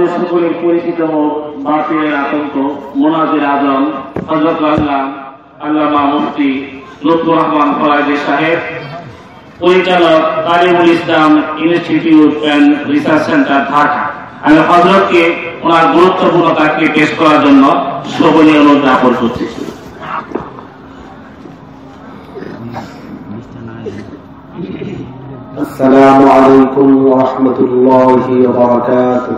আমাদের সকলের পরিচিত হোক বাতিলের আতঙ্ক মোনাজির আজম হজরত আল্লাহ আল্লামা মুফতি লুৎফুর রহমান ফরাজি সাহেব পরিচালক Talimul Islam institute and research centre Dhaka আমি হজরতকে ওনার গুরুত্বপূর্ণ কাজকে পেশ করার জন্য শ্রবণীয় অনুরোধ জ্ঞাপন করতেছি السلام عليكم ورحمة الله وبركاته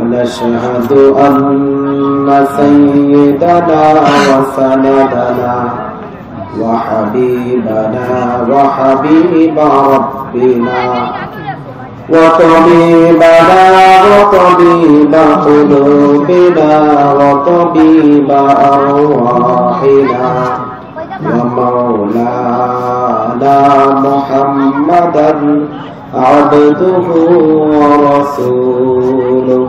ونشهد أن سيدنا وسندنا وحبيبنا وحبيب ربنا وطبيبنا وطبيب قلوبنا وطبيب أرواحنا ومولانا محمدا عبده ورسوله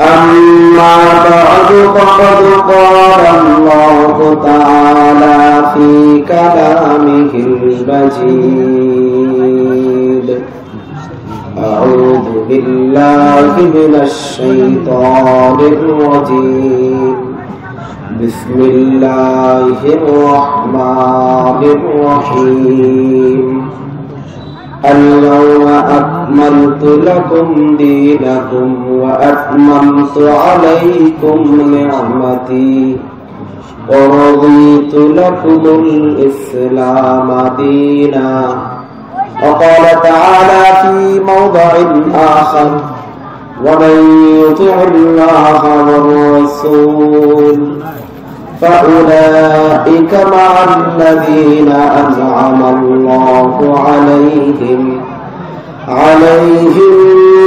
أما بعد فقد قال الله تعالى في كلامه المجيد. أعوذ بالله من الشيطان الرجيم. بسم الله الرحمن الرحيم. اليوم أكملت لكم دينكم وأتممت عليكم نعمتي ورضيت لكم الإسلام دينا. وقال تعالى في موضع آخر ومن يطع الله والرسول فأولئك مع الذين أنعم الله عليهم. عليهم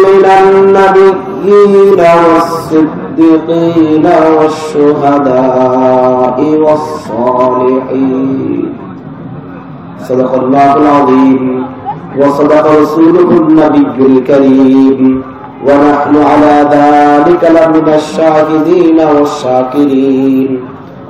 من النبيين والصديقين والشهداء والصالحين. صدق الله العظيم. وصدق رسوله النبي الكريم. ونحن على ذلك لمن الشاهدين والشاكرين.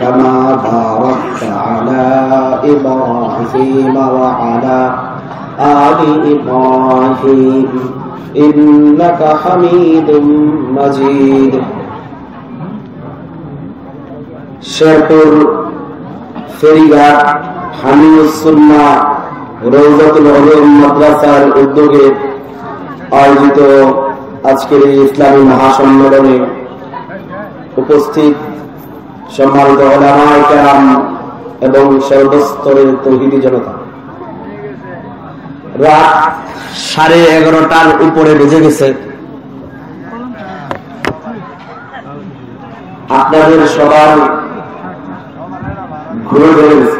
كما باركت على إبراهيم وعلى آل إبراهيم إنك حميد مجيد শেরপুর ফেরিঘাট হামিউসুন্না রৌজাতুল হলুম মাদ্রাসার উদ্যোগে আয়োজিত আজকের এই ইসলামী মহাসম্মেলনে উপস্থিত সম্মানিত এবং সর্বস্তরের তহিদি জনতা। রাত সাড়ে এগারোটার উপরে বেজে গেছে। আপনাদের সবার ঘুরে ধরে গেছে।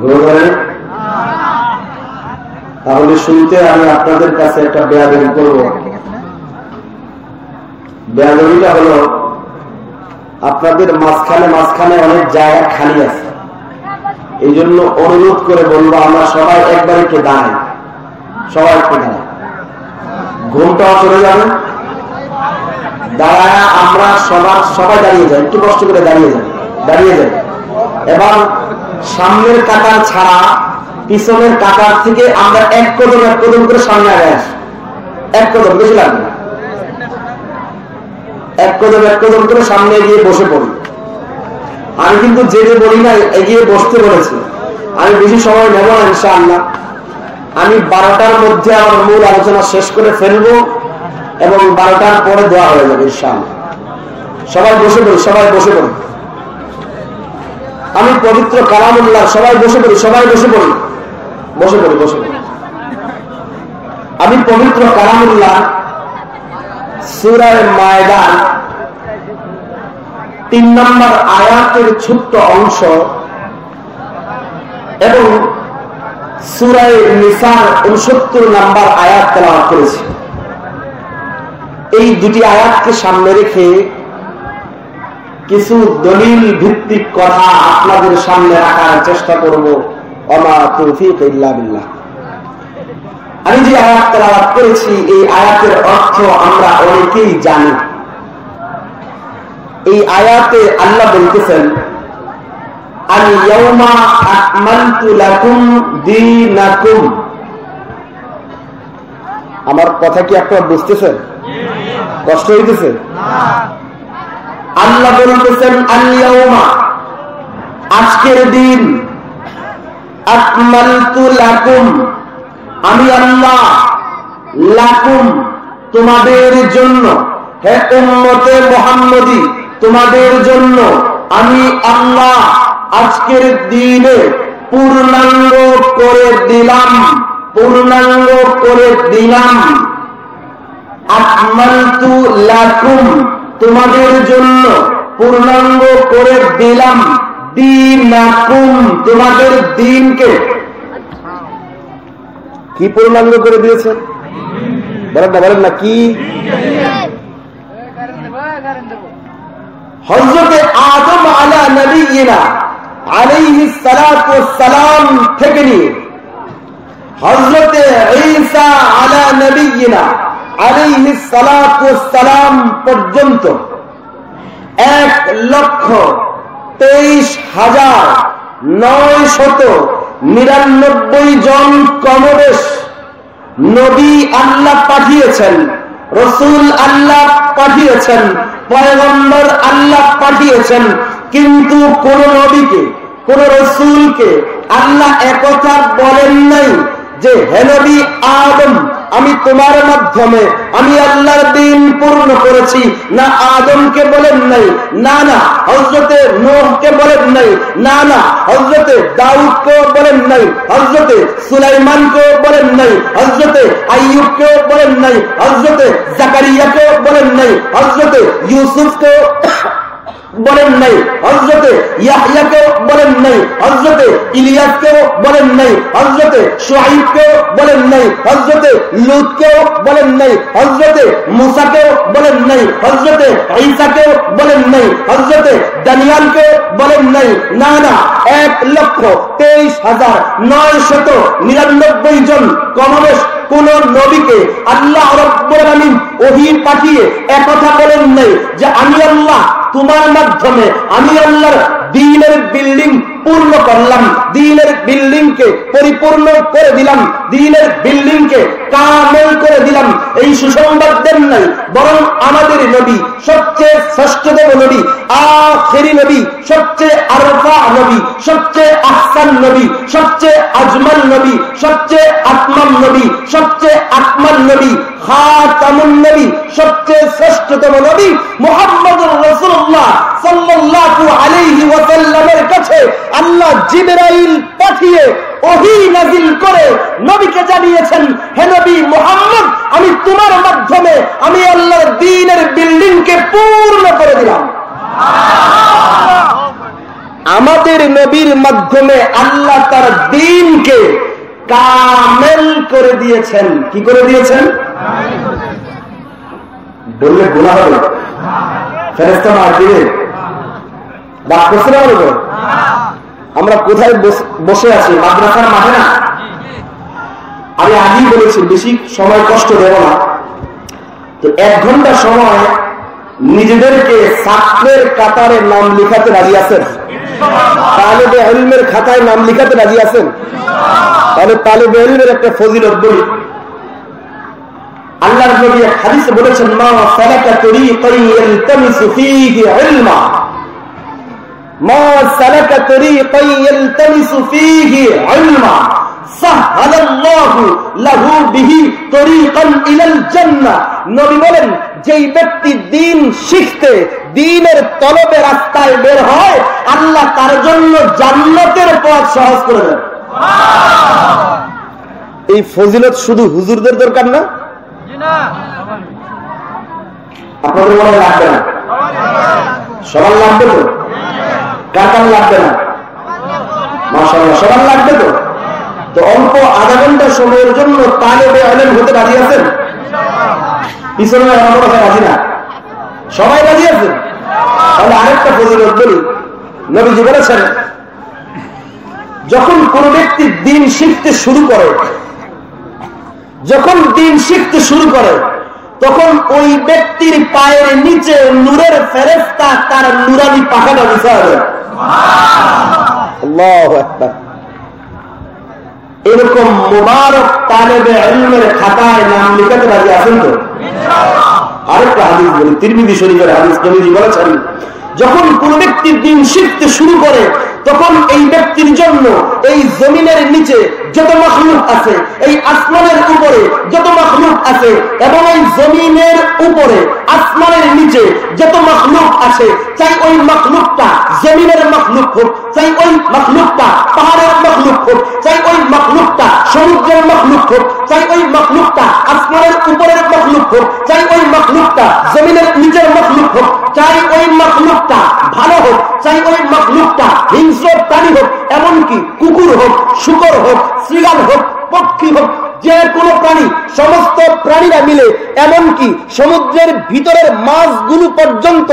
ঘুরে? তাহলে শুনতে আমি আপনাদের কাছে একটা বেয়াদবি করব। বেয়াদবিটা হলো আপনাদের মাঝখানে মাঝখানে অনেক জায়গা খালি আছে। এই জন্য অনুরোধ করে বলব, আমরা সবাই একবার একটু দাঁড়াই। সবাই একটু ঘুমটাও চলে যাবে। দাঁড়ায় আমরা সবার, সবাই দাঁড়িয়ে যাই। একটু কষ্ট করে দাঁড়িয়ে যাই। দাঁড়িয়ে যাই। এবং সামনের কাতার ছাড়া পিছনের কাতার থেকে আমরা এক কদম এক কদম করে সামনে আগে আসি। এক কদম, বেশি লাগবে না। এক কদম এক কদম করে সামনে গিয়ে বসে পড়ি। আমি কিন্তু যেতে বলি না এগিয়ে বসতে বলেছি। আমি বেশি সময় নেব না, ইনশাআল্লাহ। আমি বারোটার মধ্যে আমার মূল আলোচনা শেষ করে ফেলব এবং বারোটার পরে দেওয়া হয়ে যাবে, ইনশাআল্লাহ। সবাই বসে পড়ি, সবাই বসে পড়ি। আমি পবিত্র কালামুল্লাহ, সবাই বসে পড়ি, সবাই বসে পড়ি। বসে পড়ি বসে পড়ি। আমি পবিত্র কালামুল্লাহ সুরায় মায়দান, তিন নম্বর আয়াতের ছোট্ট অংশ এবং সুরায় নিসার উনসত্তর নাম্বার আয়াত তেলাওয়াত করেছি। এই দুটি আয়াতকে সামনে রেখে কিছু দলিল ভিত্তিক কথা আপনাদের সামনে রাখার চেষ্টা করব। অমা তৌফিক ইল্লা বিল্লাহ। আমি যে আয়াত তেলাওয়াত করেছি, এই আয়াতের অর্থ আমরা অনেকেই জানি। এই আয়াতে আল্লাহ বলতেছেন আমার কথা কি আপনারা বুঝতেছেন? কষ্ট হইতেছে? আল্লাহ বলতেছেন, আল ইয়াউমা, আজকের দিন আকমালতু লাকুম। আমি আল্লাহ লাকুম তোমাদের জন্য, হে উম্মতে মোহাম্মদী, তোমাদের জন্য আমি আল্লাহ আজকের দিনে পূর্ণাঙ্গ করে দিলাম, পূর্ণাঙ্গ করে দিলাম। আকমালতু লাকুম তোমাদের জন্য পূর্ণাঙ্গ করে দিলাম। দিনাকুম তোমাদের দিনকে কি পূর্ণাঙ্গ করে দিয়েছেন বলেন না বলেন না, কি? হজরতে আদম আলা নবীনা আলাইহি সালাম থেকে নিয়ে হজরতে ঈসা আলা নবীনা আলাইহি সালাম পর্যন্ত এক লক্ষ তেইশ হাজার নয় শত নিরানব্বই জন কমরেশ নবী আল্লাহ পাঠিয়েছেন, রসুল আল্লাহ পাঠিয়েছেন, পয়গম্বর আল্লাহ পাঠিয়েছেন, কিন্তু কোন নবীকে, কোন রসুলকে আল্লাহ একথা বলেন নাই যে হেনবি আদম আমি তোমার মাধ্যমে, আমি আল্লাহর দিন পূর্ণ করেছি। না আদমকে বলেন নাই, না না হজরতে নোহকে বলেন নাই, না না হজরতে দাউদকেও বলেন নাই হজরতে সুলাইমানকেও বলেন নাই হজরতে আইয়ুবকেও বলেন নাই হজরতে জাকারিয়াকেও বলেন নাই হজরতে ইউসুফকেও বলেন নাই। হজরতে ইয়াহিয়াকেও বলেন নাই। হজরতে ইলিয়াসকেও বলেন নাই। হজরতে সোহাইবকেও বলেন নাই। হজরতে লুতকেও বলেন নাই। হজরতে মুসাকেও বলেন নাই। হজরতে ঈসাকেও বলেন নাই। হজরতে দানিয়ালকেও বলেন নাই। না না, এক লক্ষ তেইশ হাজার নয় শত নিরানব্বই জন কমবেশ কোন নবীকে আল্লাহ রব্বুল আলামিন ওহী পাঠিয়ে একথা বলেন নাই যে আমি আল্লাহ তোমার মাধ্যমে আমি আল্লাহর দিনের বিল্ডিং পূর্ণ করলাম। দিনের বিল্ডিং কে পরিপূর্ণ করে দিলাম। দিনের বিল্ডিং কে কামেল করে দিলাম। এই সুসংবাদ দেন নাই, বরং আমাদের নবী, সবচেয়ে শ্রেষ্ঠতম নবী, আখেরি নবী, সবচেয়ে আরফা নবী, সবচেয়ে আহসান নবী, সবচেয়ে আজমান নবী, সবচেয়ে আত্মান নবী, সবচেয়ে আত্মান নবী সবচেয়ে আল্লাহ জিবরাইল পাঠিয়ে ওহী নাজিল করে নবীকে জানিয়েছেন, হে নবী মুহাম্মদ, আমি তোমার মাধ্যমে আমি আল্লাহর দ্বীনের বিল্ডিংকে পূর্ণ করে দিলাম। আমাদের নবীর মাধ্যমে আল্লাহ তার দিনকে কামেল করে দিয়েছেন। কি করে দিয়েছেন? বললে গোলা হবে। ফেরেস্তা মার দিবে রাগ আমরা কোথায় বস- আছি? মাদ্রাসার মাঠে না? আমি আগেই বলেছি, বেশি সময় কষ্ট দেব না। তো এক ঘণ্টা সময় নিজেদেরকে ছাত্রের কাতারে নাম লিখাতে রাজি আছেন? তালেবে খাতায় নাম লিখাতে রাজি আছেন? তাহলে তালেবে একটা ফজিলত বলি। নবী হাদিসে বলেছেন, মা সালাকা তরিকান ইয়ালতামিসু ফীহি ইলমা। বিহি তরিকান ইলাল জান্নাহ। নবী বলেন যেই ব্যক্তি দিন শিখতে দিনের তলবে রাস্তায় বের হয় আল্লাহ তার জন্য জান্নাতের পথ সহজ করে দেন। এই ফজিলত শুধু হুজুরদের দরকার না? আপনাদের মনে লাগবে না? সবার লাগবে তো? কার কার লাগবে না। সবার লাগবে তো? তো অল্প আধা ঘণ্টা সময়ের জন্য তালেবে আলেম হতে রাজি আছেন? পিছনে রাজি না। সবাই রাজি আছেন? তাহলে আরেকটা ফজিলত বলি। নবীজি বলেছেন, যখন কোন ব্যক্তি দিন শিখতে শুরু করে, যখন দিন শিখতে শুরু করে, তখন ওই ব্যক্তির পায়ের নিচে নূরের ফেরেস্তা তার নুরানি পাখাটা আকবার। এরকম মোবারক তালেবে খাতায় নাম লিখাতে রাজি আছেন তো? আরেকটা হাদিস বলি তিরমিদি শরীফের হাদিস বলেছেন যখন কোন ব্যক্তির দিন শিখতে শুরু করে তখন এই ব্যক্তির জন্য এই জমিনের নিচে যত মখলুক আছে, এই আসমানের উপরে যত মখলুক আছে এবং এই জমিনের উপরে আসমানের নিচে যত মখলুক আছে, চাই ওই মখলুকটা জমিনের মখলুক হোক, চাই ওই মখলুকটা পাহাড়ের মখলুক হোক, চাই ওই মখলুকটা সমুদ্রের মখলুক হোক, চাই ওই মখলুকটা আসমানের উপরের মখলুক হোক, চাই মখলুকটা, জমিনের নিচের মখলুক হোক, চাই ওই মখলুকটা ভালো হোক, চাই ওই মখলুকটা হিংস্র প্রাণী হোক, এমনকি কুকুর হোক, শুকর হোক শ্রীগাল হোক, পক্ষী হোক, যে কোনো প্রাণী, সমস্ত প্রাণীরা মিলে, এমনকি সমুদ্রের ভিতরের মাছগুলো পর্যন্ত,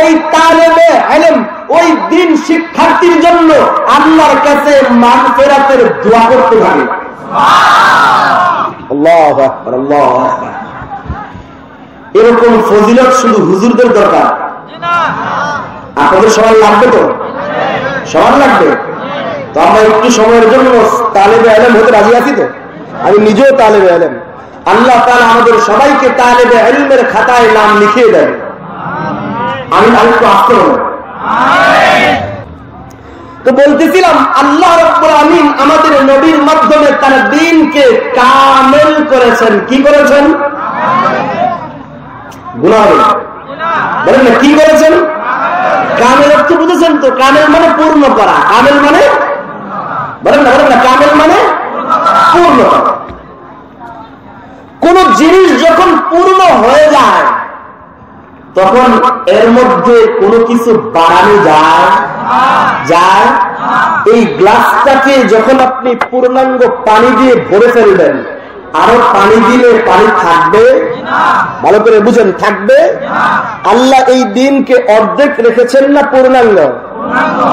ওই তালেবে আলেম, ওই দিন শিক্ষার্থীর জন্য আল্লাহর কাছে মান ফেরাতের দোয়া করতে থাকে আল্লাহ আল্লাহ। এরকম ফজিলত শুধু হুজুরদের দরকার। আপনাদের সবার লাগবে তো? সবার লাগবে? তো আমরা একটু সময়ের জন্য তালেবে আলেম হতে রাজি আছি তো? আমি নিজেও তালেবে আলেম। আল্লাহ তালা আমাদের সবাইকে তালেবে আলমের খাতায় নাম লিখিয়ে দেন। আমি আরেকটু আসতে হবে। তো বলতেছিলাম, আল্লাহ রব্বুল আমিন আমাদের নবীর মাধ্যমে তার দিনকে কামেল করেছেন। কি করেছেন? গুণা বলেন না, কি কামেল অর্থ বুঝেছেন তো? কামেল মানে পূর্ণ করা। কামেল মানে? বলেন না বলেন না, কামেল মানে পূর্ণ করা। কোন জিনিস যখন পূর্ণ হয়ে যায়, তখন এর মধ্যে কোনো কিছু বাড়ানো যায়? যায়? এই গ্লাসটাকে যখন আপনি পূর্ণাঙ্গ পানি দিয়ে ভরে ফেলবেন আরও পানি দিলে পানি থাকবে? ভালো করে বুঝেন, থাকবে? আল্লাহ এই দিনকে অর্ধেক রেখেছেন না পূর্ণাঙ্গ?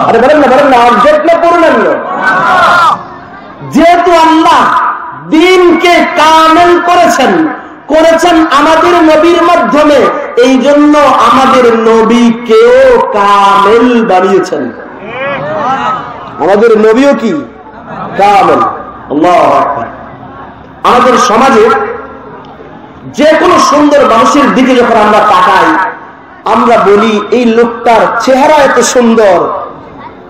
আরে বলেন না বলেন না, অর্ধেক না পূর্ণাঙ্গ? যেহেতু আল্লাহ দিনকে কামেল করেছেন করেছেন আমাদের নবীর মাধ্যমে এই জন্য আমাদের নবী নবীকেও কামেল বানিয়েছেন। আমাদের নবীও কি? কামেল। আল্লাহু আকবার। আমাদের সমাজে যে কোনো সুন্দর মানুষের দিকে যখন আমরা তাকাই, আমরা বলি, এই লোকটার চেহারা এত সুন্দর,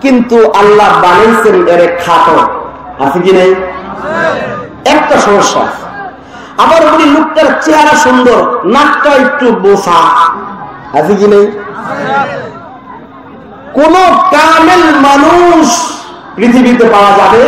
কিন্তু আল্লাহ বানিয়েছেন এর খাটো আছে কি নেই? একটা সমস্যা আবার বলি, লোকটার চেহারা সুন্দর, নাকটা একটু বোসা আছে কি নেই? কোন কামেল মানুষ পৃথিবীতে পাওয়া যাবে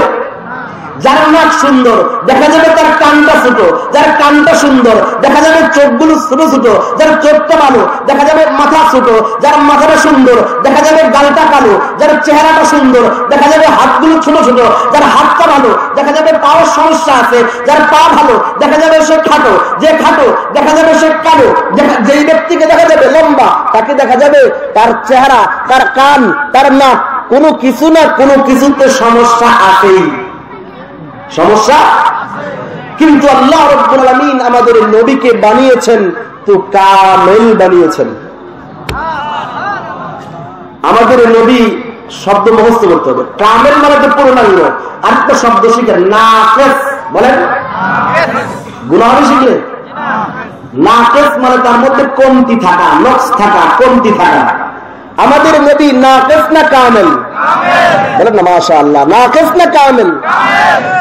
যার নাক সুন্দর দেখা যাবে তার কানটা ছোট যার কানটা সুন্দর দেখা যাবে চোখগুলো ছোট ছোট যার চোখটা ভালো দেখা যাবে মাথা ছোট যার মাথাটা সুন্দর দেখা যাবে গালটা কালো যার চেহারাটা সুন্দর দেখা যাবে হাতগুলো ছোট ছোট যার হাতটা ভালো দেখা যাবে পাওয়ার সমস্যা আছে যার পা ভালো দেখা যাবে সে খাটো যে খাটো দেখা যাবে সে কালো যেই ব্যক্তিকে দেখা যাবে লম্বা তাকে দেখা যাবে তার চেহারা তার কান তার নাক কোনো কিছু না কোনো কিছুতে সমস্যা আছেই সমস্যা? কিন্তু আল্লাহ আলামিন আমাদের নবীকে বানিয়েছেন, তো কামেল বানিয়েছেন। আমাদের নবী শব্দ মুখস্থ করতে হবে। কামেল মানে তো পূর্ণাঙ্গ আরেকটা শব্দ শিখেন নাকেস বলেন গুণা শিখলে? নাকেস মানে তার মধ্যে কমতি থাকা নক্স থাকা, কমতি থাকা। আমাদের নাকেস না কামেল বলেন না মাশা আল্লাহ নাকেস না কামেল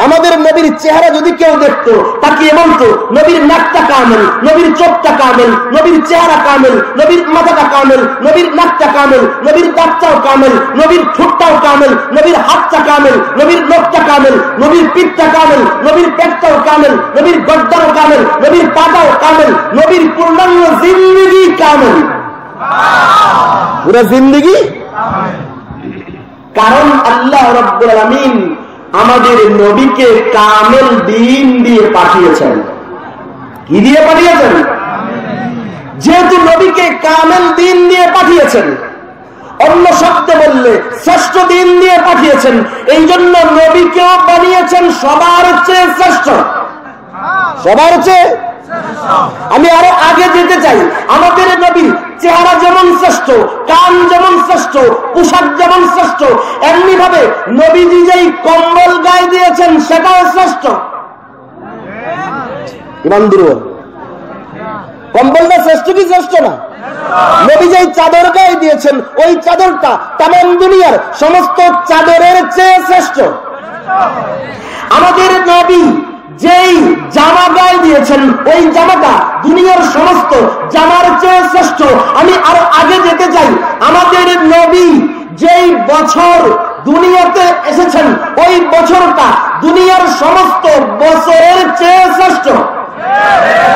আমাদের নবীর চেহারা যদি কেউ দেখতো তাকিয়ে বলতো নবীর নাকটা কামেল নবীর চোখটা কামেল নবীর চেহারা কামেল নবীর মাথাটা কামেল নবীর নাকটা কামেল নবীর দাঁতটাও কামেল নবীর ঠোঁটটাও কামেল নবীর হাতটা কামেল নবীর নখটা কামেল নবীর পিঠটা কামেল নবীর পেটটাও কামেল নবীর গড্ডাও কামেল নবীর পাটাও কামেল নবীর পূর্ণাঙ্গ জিন্দিগি কামেল পুরো জিন্দিগি? কারণ আল্লাহ রব্বুল আলামিন আমাদের নবীকে কামেল দিন দিয়ে পাঠিয়েছেন। কি দিয়ে পাঠিয়েছেন? যেহেতু নবীকে কামেল দিন দিয়ে পাঠিয়েছেন, অন্য শব্দে বললে শ্রেষ্ঠ দিন দিয়ে পাঠিয়েছেন এই জন্য নবীকেও বানিয়েছেন সবার চেয়ে শ্রেষ্ঠ। সবার চেয়ে? আমি আরও আগে যেতে চাই। আমাদের নবী চেহারা যেমন শ্রেষ্ঠ, কান যেমন শ্রেষ্ঠ, পোশাক যেমন শ্রেষ্ঠ এমনি ভাবে নবীজি যেই কম্বল গায়ে দিয়েছেন সেটাও শ্রেষ্ঠ। কম্বলটা শ্রেষ্ঠ কি শ্রেষ্ঠ না? নবী যেই চাদর গায়ে দিয়েছেন, ওই চাদরটা তাম দুনিয়ার সমস্ত চাদরের চেয়ে শ্রেষ্ঠ। আমাদের নবী যেই জামা গায়ে দিয়েছেন, ওই জামাটা দুনিয়ার সমস্ত জামার চেয়ে শ্রেষ্ঠ। আমি আরও আগে যেতে চাই। আমাদের নবী যেই বছর দুনিয়াতে এসেছেন, ওই বছরটা দুনিয়ার সমস্ত বছরের চেয়ে শ্রেষ্ঠ।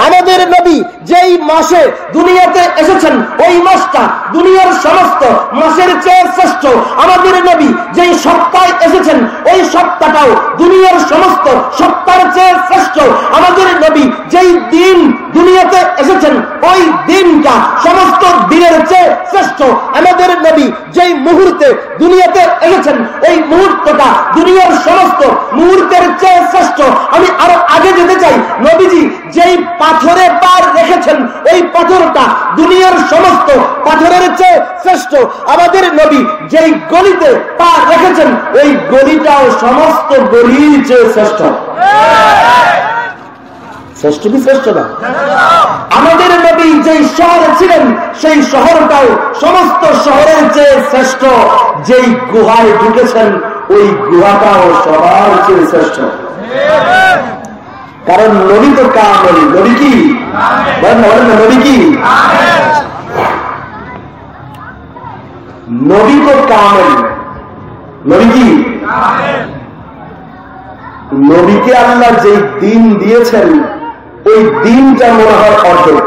আমাদের নবী যেই মাসে দুনিয়াতে এসেছেন, ওই মাসটা দুনিয়ার সমস্ত মাসের চেয়ে শ্রেষ্ঠ। আমাদের নবী যেই সপ্তাহে এসেছেন, ওই সপ্তাহটাও দুনিয়ার সমস্ত সপ্তাহের চেয়ে শ্রেষ্ঠ। আমাদের নবী যেই দিন দুনিয়াতে এসেছেন, ওই দিনটা সমস্ত দিনের চেয়ে শ্রেষ্ঠ। আমাদের নবী যেই মুহূর্তে দুনিয়াতে এসেছেন, ওই মুহূর্তটা দুনিয়ার সমস্ত মুহূর্তের চেয়ে শ্রেষ্ঠ। আমি আরও আগে যেতে চাই। নবীজি যেই পাথরে পার রেখেছেন, ওই পাথরটা দুনিয়ার সমস্ত পাথরের চেয়ে শ্রেষ্ঠ। আমাদের নবী যেই গলিতে পা রেখেছেন, ওই গলিটাও সমস্ত গলির চেয়ে শ্রেষ্ঠ। শ্রেষ্ঠ কি শ্রেষ্ঠ না? আমাদের নবী যেই শহরে ছিলেন, সেই শহরটাও সমস্ত শহরের চেয়ে শ্রেষ্ঠ। যেই গুহায় ঢুকেছেন, ওই গুহাটাও সবার চেয়ে শ্রেষ্ঠ। কারণ নবী তো কামল নবী? কি? বলেন না, বলেন না, নবী কি? নবী তো কামল নবী? কি? নবীকে আল্লাহ যেই দিন দিয়েছেন ওই দিনটা মনে হয় অর্ধেক।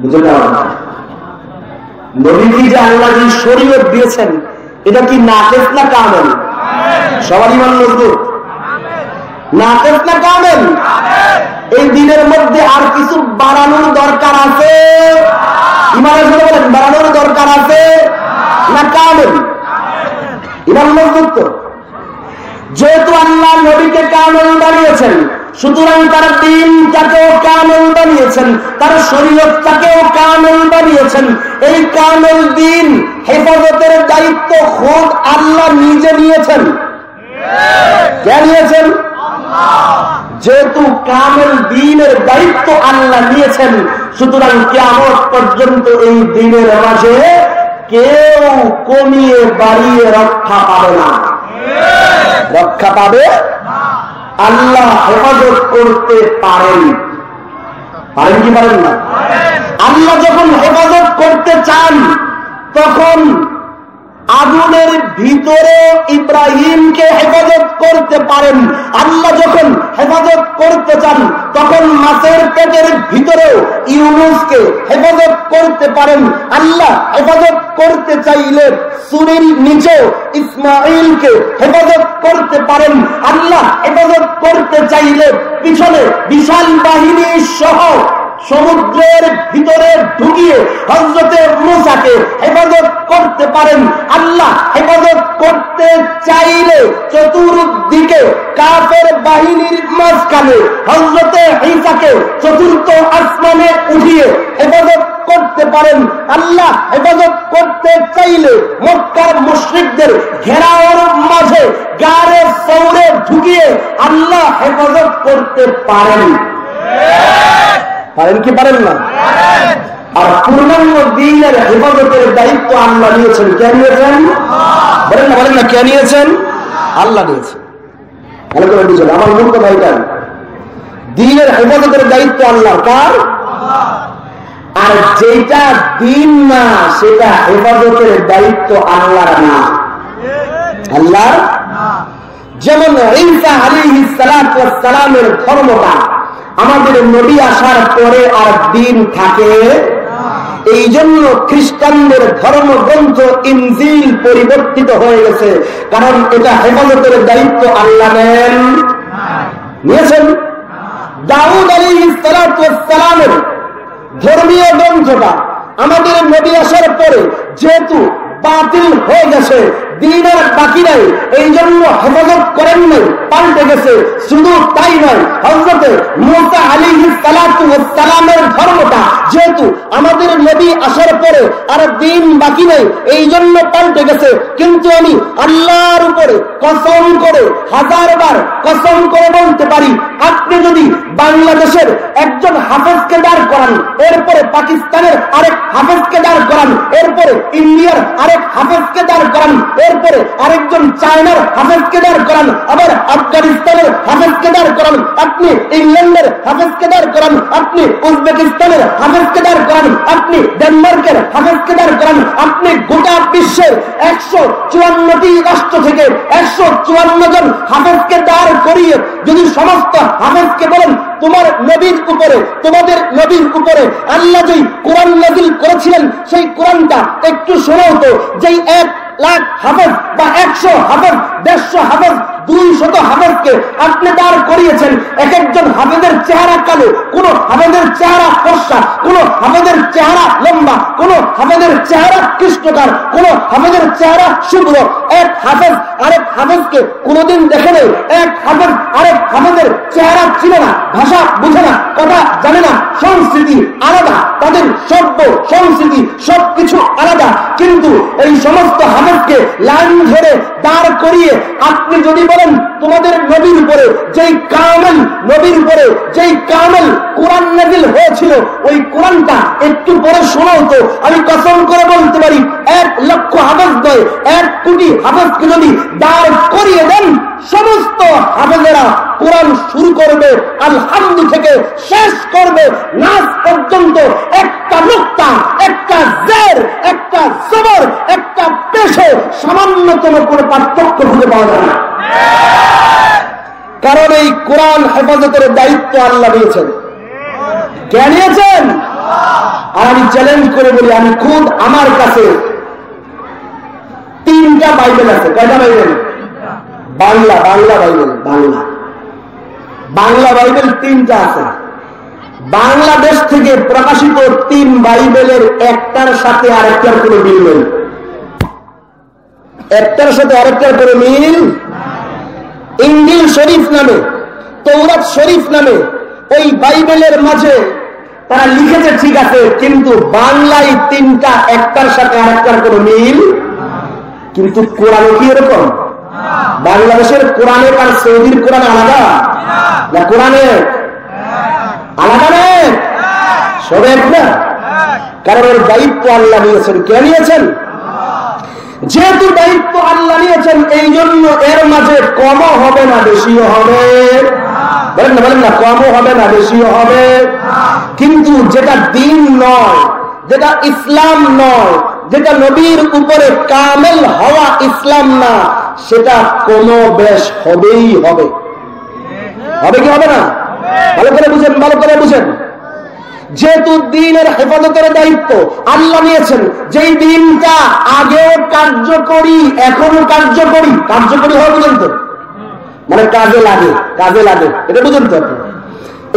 বুঝলেন যে আল্লাহ যে শরীয়ত দিয়েছেন এটা কি নাকেস না কামেল সবারই মান মজবুত? নাকেস না কামেল এই দিনের মধ্যে আর কিছু বাড়ানোর দরকার আছে? বলেন, বাড়ানোর দরকার আছে? না কামেল ইমান মজবুত যেহেতু আল্লাহ নবীকে কামেল বানিয়েছেন, সুতরাং তার দিনটাকেও কামেল বানিয়েছেন, তার শরীয়তটাকেও কামেল বানিয়েছেন, এই কামেল দিন হেফাজতের দায়িত্ব খোদ আল্লাহ নিজে নিয়েছেন। কে নিয়েছেন? যেহেতু কামেল দিনের দায়িত্ব আল্লাহ নিয়েছেন, সুতরাং কেমন পর্যন্ত এই দিনের মাঝে কেউ কমিয়ে বাড়িয়ে রক্ষা পাবে না। রক্ষা পাবে? আল্লাহ হেফাজত করতে পারেন। পারেন কি পারেন না? আল্লাহ যখন হেফাজত করতে চান, তখন আগুনের ভিতরে ইব্রাহিমকে হেফাজত করতে পারেন। আল্লাহ যখন হেফাজত করতে চান, তখন মাছের পেটের ভিতরেও ইউনুসকে হেফাজত করতে পারেন। আল্লাহ হেফাজত করতে চাইলে সুরির নিচেও ইসমাইলকে হেফাজত করতে পারেন। আল্লাহ হেফাজত করতে চাইলে পিছনে বিশাল বাহিনী সহ সমুদ্রের ভিতরে ঢুকিয়ে হজরতে মুসাকে হেফাজত করতে পারেন। আল্লাহ হেফাজত করতে চাইলে চতুর্দিকে কাফের বাহিনীর মাঝখানে হজরতে ঈসাকে চতুর্থ আসমানে উঠিয়ে হেফাজত করতে পারেন। আল্লাহ হেফাজত করতে চাইলে মক্কার মুশ্রিকদের ঘেরাওর মাঝে গাড়ে সৌরে ঢুকিয়ে আল্লাহ হেফাজত করতে পারেন। পারেন কি পারেন না? আর পূর্ণাঙ্গ দিনের হেফাজতের দায়িত্ব আল্লাহ নিয়েছেন। কে নিয়েছেন? বলেন না বলেন না, কে নিয়েছেন? আল্লাহ নিয়েছেন। আমার মূল কথা এটা দিনের হেফাজতের দায়িত্ব আল্লাহ কার? আর যেটা দিন না, সেটা হেফাজতের দায়িত্ব আল্লাহর না। আল্লাহ যেমন ঈসা আলাইহিস সালামের ধর্মটা আমাদের নবী আসার পরে আর দিন থাকে। এই জন্য খ্রিস্টানদের ধর্মগ্রন্থ ইনজিল পরিবর্তিত হয়ে গেছে। কারণ এটা হেফাজতের দায়িত্ব আল্লাহ নেন। নিয়েছেন? দাউদ আলী সালামের ধর্মীয় গ্রন্থটা আমাদের নবী আসার পরে যেহেতু বাতিল হয়ে গেছে দিন যেহেতু আমাদের আসার পরে আর দিন বাকি নাই এই জন্য পাল্টে গেছে, কিন্তু আমি আল্লাহর উপরে কসম করে হাজারবার কসম করে বলতে পারি, আপনি যদি বাংলাদেশের একজন হাফেজকে দাঁড় করান, এরপরে পাকিস্তানের আরেক হাফেজকে দাঁড় করান, এরপরে ইন্ডিয়ার আরেক হাফেজকে দাঁড় করান এরপরে আরেকজন চায়নার হাফেজকে দাঁড় করান আবার আফগানিস্তানের হাফেজকে দাঁড় করান আপনি ইংল্যান্ডের হাফেজকে দাঁড় করান আপনি উজবেকিস্তানের হাফেজকে দাঁড় করান আপনি ডেনমার্কের হাফেজকে দাঁড় করান আপনি গোটা বিশ্বের একশো চুয়ান্নটি রাষ্ট্র থেকে একশো চুয়ান্ন জন হাফেজকে দাঁড় করিয়ে যদি সমস্ত হাফেজকে বলেন, তোমার নবীর উপরে, তোমাদের নবীর উপরে আল্লাহ যেই কোরআন নাজিল করেছিলেন, সেই কোরআনটা একটু শোনাও তো, যেই এক লাখ হাফেজ বা একশো হাফেজ দেড়শো হাফেজ দুই শত হাফেজকে আপনি দাঁড় করিয়েছেন। এক একজন হাফেজের চেহারা কালো, কোন হাফেজের চেহারা ফর্সা, কোন হাফেজের চেহারা লম্বা, কোন হাফেজের চেহারা কৃষ্ণকার কোন হাফেজের চেহারা শুভ্র। এক হাফেজ আরেক হাফেজকে কোনোদিন দেখে নেই। এক হাফেজ আরেক হাফেজের চেহারা ছিল না, ভাষা বুঝে না, কথা জানে না। সংস্কৃতি আলাদা, তাদের সভ্য সংস্কৃতি সবকিছু আলাদা। কিন্তু এই সমস্ত হাফেজকে লাইন ধরে দাঁড় করিয়ে আপনি যদি বলেন তোমাদের নবীর উপরে, যেই কামেল নবীর উপরে, যেই কামেল কোরআন নাজিল হয়েছিল, ওই কোরআনটা একটু পরে শোনাও তো। আমি কসম করে বলতে পারি, এক লক্ষ হাফেজ নয়, এক কোটি হাফেজকে যদি দাঁড় করিয়ে দেন, সমস্ত হাফেজেরা কোরআন শুরু করবে, আলহামদু থেকে শেষ করবে, নাচ পর্যন্ত একটা নোক্তা, একটা জের, একটা জবর, একটা পেশে সামান্যতম কোনো পার্থক্য খুঁজে পাওয়া যায় না। কারণ এই কোরআন হেফাজতের দায়িত্ব আল্লাহ দিয়েছেন। কে নিয়েছেন? আর আমি চ্যালেঞ্জ করে বলি, আমি খুদ আমার কাছে তিনটা বাইবেল আছে। কয়টা Bible? Bangla Bangla Bible, Bangla. Bangla Bible তিনটা আছে। বাংলাদেশ থেকে প্রকাশিত তিন বাইবেলের একটার সাথে আরেকটার কোনো মিল নেই। একটার সাথে আরেকটার কোনো মিল? ইন্দিল শরীফ নামে তৌরাত শরীফ নামে ওই বাইবেলের মাঝে তারা লিখেছে, ঠিক আছে, কিন্তু বাংলায় তিনটা, একটার সাথে আরেকটার কোনো মিল? কিন্তু কোরআন কি এরকম? বাংলাদেশের কোরআনের আর সৌদির কোরআন আলাদা? না কোরআনের আলাদা নেই সব এক না? কারণ এর দায়িত্ব আল্লাহ নিয়েছেন। কে নিয়েছেন? যেহেতু দায়িত্ব আল্লাহ নিয়েছেন এই জন্য এর মাঝে কমও হবে না বেশিও হবে। বলেন না বলেন না কমও হবে না বেশিও হবে। কিন্তু যেটা দিন নয় যেটা ইসলাম নয় যেটা নবীর উপরে কামেল হওয়া ইসলাম না, সেটা কোনো বেশ হবেই হবে। হবে কি হবে না? ভালো করে বুঝেন, ভালো করে বুঝেন। যেহেতু দিনের হেফাজতের দায়িত্ব, আল্লাহ নিয়েছেন, যেই দিনটা আগেও কার্যকরী এখনও কার্যকরী। কার্যকরী হয় বুঝেন তো? মানে কাজে লাগে কাজে লাগে। এটা বুঝেন তো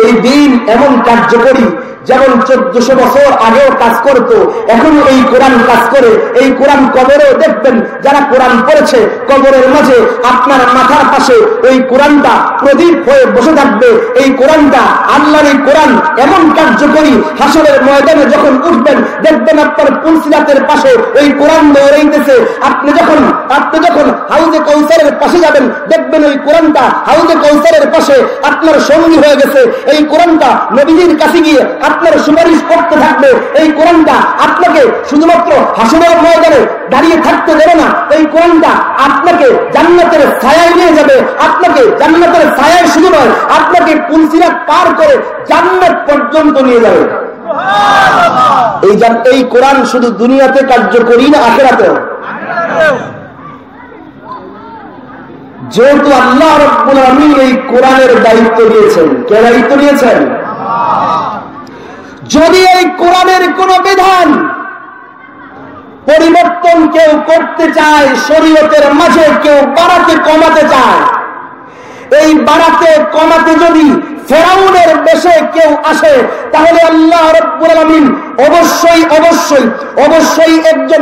এই দিন এমন কার্যকরী যেমন চোদ্দশো বছর আগেও কাজ করত এখন এই কোরআন কাজ করে। এই কোরআন কবরেও দেখবেন যারা কোরআন পড়েছে, কবরের মাঝে আপনার মাথার পাশে ওই কোরআনটা প্রদীপ হয়ে বসে থাকবে। এই কোরআনটা আল্লাহর এই কোরআন এমন কার্যকরী হাসরের ময়দানে যখন উঠবেন, দেখবেন আপনার পুলসিরাতের পাশে ওই কোরআন দৌড়াইতেছে। আপনি যখন আপনি যখন হাউজে কৌসারের পাশে যাবেন, দেখবেন ওই কোরআনটা হাউজে কৌসারের পাশে আপনার সঙ্গী হয়ে গেছে। এই কোরআনটা নবীজির কাছে গিয়ে আপনার সুপারিশ করতে থাকবে এই কোরআনটা আপনাকে শুধুমাত্র হাসনের ময়দানে দাঁড়িয়ে থাকতে দেবে না। এই কোরআনটা আপনাকে জান্নাতের ছায়ায় নিয়ে যাবে। আপনাকে জান্নাতের ছায়ায় শুধু নয়, আপনাকে পুলসিরাত পার করে জান্নাত পর্যন্ত নিয়ে যাবে। এই এই কোরআন শুধু দুনিয়াতে কার্যকরী না আখেরাতেও? যেহেতু আল্লাহ রব্বুল আমিন এই কোরআনের দায়িত্ব দিয়েছেন কে দায়িত্ব নিয়েছেন? যদি এই কোরআনের কোন বিধান পরিবর্তন কেউ করতে চায়, শরীয়তের মাঝে কেউ বাড়াতে কমাতে চায়, এই বাড়াতে কমাতে যদি ফেরাউনের বেশে কেউ আসে, তাহলে আল্লাহ রব্বুল আলামিন অবশ্যই অবশ্যই অবশ্যই একজন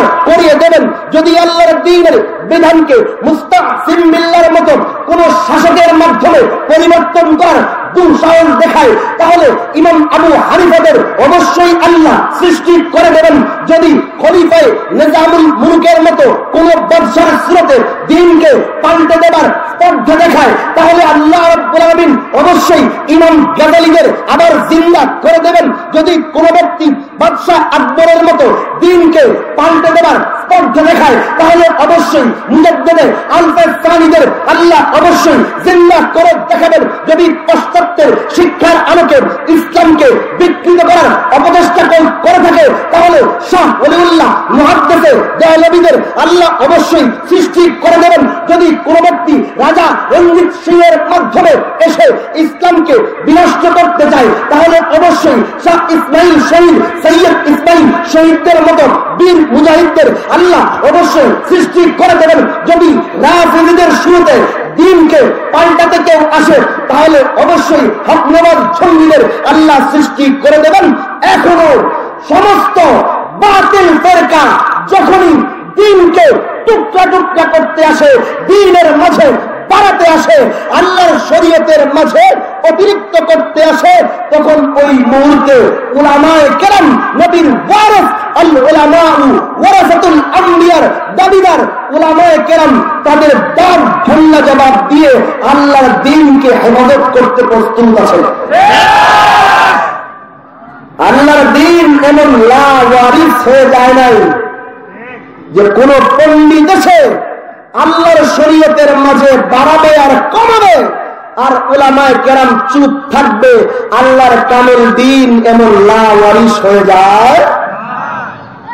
করিয়ে দেবেন। যদি আল্লাহর দিনের বিধানকে মুস্তাহিম মতন মতো কোন শাসকের মাধ্যমে পরিবর্তন করার দুঃসাহস দেখায়, তাহলে ইমাম আবু হানিফাদের অবশ্যই আল্লাহ সৃষ্টি করে দেবেন। যদি খলিফায় নিজামুল মুরুকের মতো কোন ব্যবসার স্রোতে দিনকে পাল্টে দেবার স্পর্ধা দেখায় তাহলে আল্লাহ অবশ্যই ইমাম গাজালিদের আবার জিন্দা করে দেবেন। যদি কোন ব্যক্তি বাদশাহ আকবরের মতো দিনকে পাল্টে দেবার স্পর্ধা দেখায় তাহলে অবশ্যই মুজাদ্দেদের আলফাসানিদের আল্লাহ অবশ্যই জিন্দা করে দেখাবেন। যদি পাশ্চাত্যের শিক্ষার আলোকে ইসলামকে বিকৃত করার অপচেষ্টা করে থাকে, তাহলে শাহ অলিউল্লাহ মহাদ্দেশের দয়ালবীদের আল্লাহ অবশ্যই সৃষ্টি করে দেবেন। যদি কোন ব্যক্তি রাজা রঞ্জিত সিং এর মাধ্যমে এসে ইসলামকে বিনষ্ট করতে চায়, তাহলে অবশ্যই শাহ ইসমাইল শহীদ, সৈয়দ ইসমাইল শহীদদের মতো বীর মুজাহিদদের আল্লাহ অবশ্যই সৃষ্টি করে দেবেন। যদি রাজনীতিদের শুরুতে দিনকে পাল্টাতে কেউ আসে, তাহলে অবশ্যই হকনবাদ সঙ্গীদের আল্লাহ সৃষ্টি করে দেবেন। এখনও সমস্ত বাতিল ফেরকা যখনই দিনকে টুকরা টুকরা করতে আসে, দিনের মাঝে বাড়াতে আসে, আল্লাহর শরীয়তের মাঝে অতিরিক্ত করতে আসে, তখন ওই মুহূর্তে উলামায়ে কেরাম, নবীর ওয়ারিস আল ওয়ারাসাতুল দাবিদার কেরাম তাদের দাম জবাব দিয়ে আল্লাহর দিনকে হেফাজত করতে প্রস্তুত আছে। আল্লাহর দিন এমন লাওয়ারিস হয়ে যায় নাই যে কোন পণ্ডিত এসে আল্লাহর শরীয়তের মাঝে বাড়াবে আর কমাবে আর ওলামায় কেরাম চুপ থাকবে আল্লাহর কামেল দিন এমন লাওয়ারিস হয়ে যায়।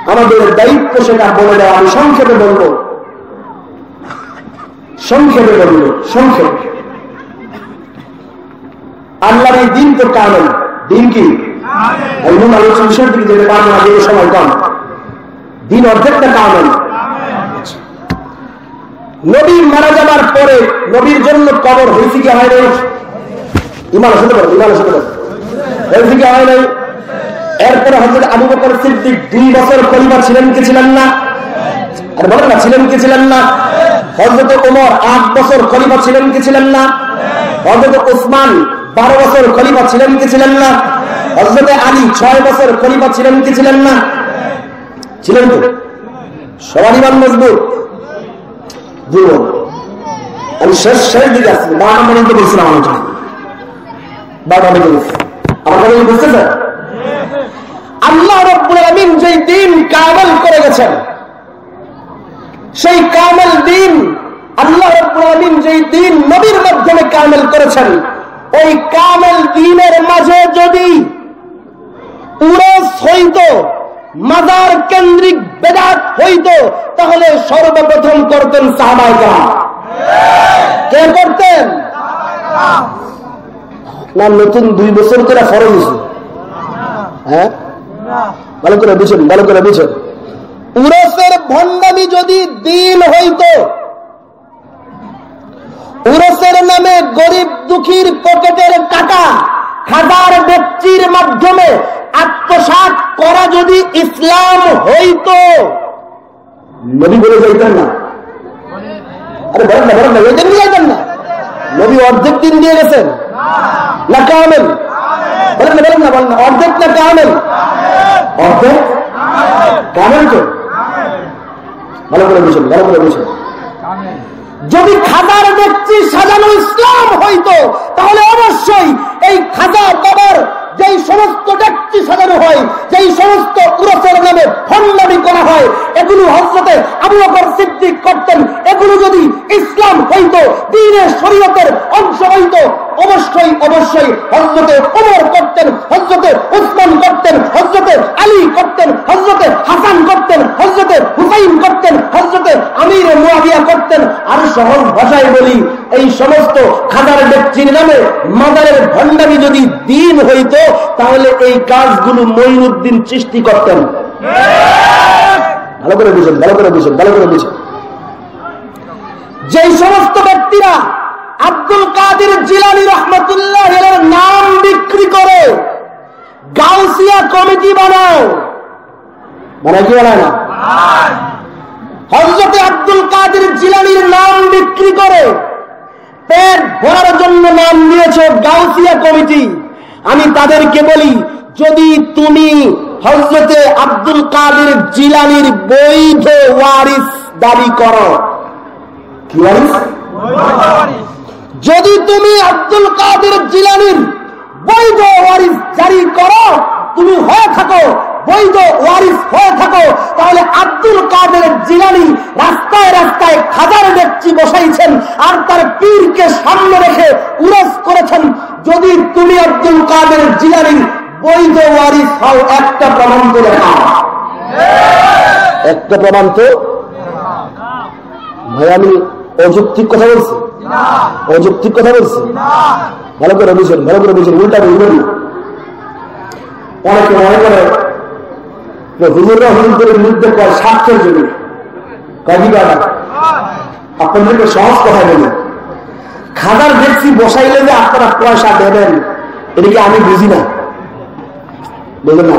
আমাদের দায়িত্ব সেটা বলে দেওয়া আমি সংক্ষেপে বলব। সংক্ষেপে বলব সংক্ষেপে। আল্লাহর এই দিন তো কামেল। দিন কি? আলোচনা বিষয়ের যেতে পারব না সময় কম। দিন অর্ধেকটা কামেল। নবী মারা যাবার পরে নবীর জন্য কবর হয়েছে কি হয় নাই? ইমান শুনতে পারো ইমান শুনতে পারো। হয়েছে কি হয় নাই? এরপরে হজরত আবু বকর সিদ্দিক দুই বছর খলিফা ছিলেন কি ছিলেন না? আর বলেন না, ছিলেন কি ছিলেন না? হজরত ওমর আট বছর খলিফা ছিলেন কি ছিলেন না? হজরত ওসমান বারো বছর খলিফা ছিলেন কি ছিলেন না? হজরত আলী ছয় বছর খলিফা ছিলেন কি ছিলেন না? ছিলেন তো? সবারই ইমান মজবুত। দুর্বল আমি শেষ শেষ দিকে আসছি। বারো নম্বর বলছিলাম আলোচনা বারোটা বেজে আমার কথা বুঝতেছেন? আল্লাহ রব্বুল আমিন যেই দিন কামাল করে গেছেন, সেই কামাল দিন আল্লাহ রব্বুল আমিন যেই দিন নবীর মাধ্যমে কামেল করেছেন, ওই কামেল দিনের মাঝে যদি উরস হইত মাজার কেন্দ্রিক বেদাত হইত তাহলে সর্বপ্রথম করতেন সাহাবাইকা। কে করতেন? না, নতুন দুই বছর করে ফরজ হ্যাঁ? ভালো করে বুঝেন, ভালো করে বুঝেন। উরসের ভণ্ডামি যদি দিন হইত, উরসের নামে গরিব দুঃখীর পকেটের টাকা হাজার ব্যক্তির মাধ্যমে আত্মসাত করা যদি ইসলাম হইত নবী বলে যাইতেন না। আরে বলেন না বলেন না, ওই দিন যাইতেন না। নবী অর্ধেক দিন দিয়ে গেছেন। না কামেল? বলেন না বলেন না বলেন না, অর্ধেক না কামেল? অর্ধেক? কামেল তো। ভালো করে বুঝুন, ভালো করে বুঝুন। যদি খাজার ব্যক্তি সাজানো ইসলাম হইতো, তাহলে অবশ্যই এই খাজা বাবার যেই সমস্ত ট্যাক্সি সাজানো হয়, যেই সমস্ত উরসের নামে ফন্ডামি করা হয়, এগুলো হজরতে আবু বকর সিদ্দিক করতেন। এগুলো যদি ইসলাম হইত, দিনের শরীয়তের অংশ হইতো অবশ্যই অবশ্যই হজরতে ওমর করতেন হজরতে উসমান করতেন হজরতে আলী করতেন হজরতে হাসান করতেন হজরতে হুসাইন করতেন হজরতে আমির মুয়াবিয়া করতেন। আর সহজ ভাষায় বলি, এই সমস্ত খাজার ব্যক্তির নামে মাদারের ভণ্ডামি যদি দিন হইতো, তাহলে এই কাজগুলো মঈনুদ্দিন সৃষ্টি করতেন। ভালো করে বুঝুন, ভালো করে বুঝুন, ভালো করে বুঝুন। যেই সমস্ত ব্যক্তিরা আব্দুল কাদের জিলানি রহমতুল্লাহ নাম বিক্রি করে গাউসিয়া কমিটি বানাও। বানায় কি বানায় না? হজরতে আব্দুল কাদের জিলানির নাম বিক্রি করে পেট ভরার জন্য নাম নিয়েছে গাউসিয়া কমিটি। আমি তাদেরকে বলি, যদি তুমি হজরতে আব্দুল কাদের জিলানির বৈধ ওয়ারিস দাবি করো। কি ওয়ারিস। যদি তুমি আব্দুল কাদের জিলানির বৈধ ওয়ারিস জারি করো, তুমি হয়ে থাকো, বৈধ ওয়ারিস হয়ে থাকো, তাহলে আব্দুল কাদের জিলানি রাস্তায় রাস্তায় হাজার ব্যক্তি বসাইছেন আর তার পীরকে সামনে রেখে উরস করেছেন। যদি তুমি আব্দুল কাদের জিলানির বৈধ ওয়ারিস হও, একটা প্রমাণ দেখা। একটা প্রমাণ তো? ভাই, আমি অযৌক্তিক কথা বলছি। অযৌক্তিক কথা বলছি? ভালো করে বুঝুন, ভালো করে বুঝুন, উল্টা বুঝবেন অনেকে মনে করে হুজুররা হুজুরদের বিরুদ্ধে কয় স্বার্থের জন্য। কাজী কাটা আপনাদেরকে সহজ কথা বলি। খাদার দেখছি বসাইলে যে আপনারা পয়সা দেবেন এদিকে আমি বুঝি না? বুঝলেন না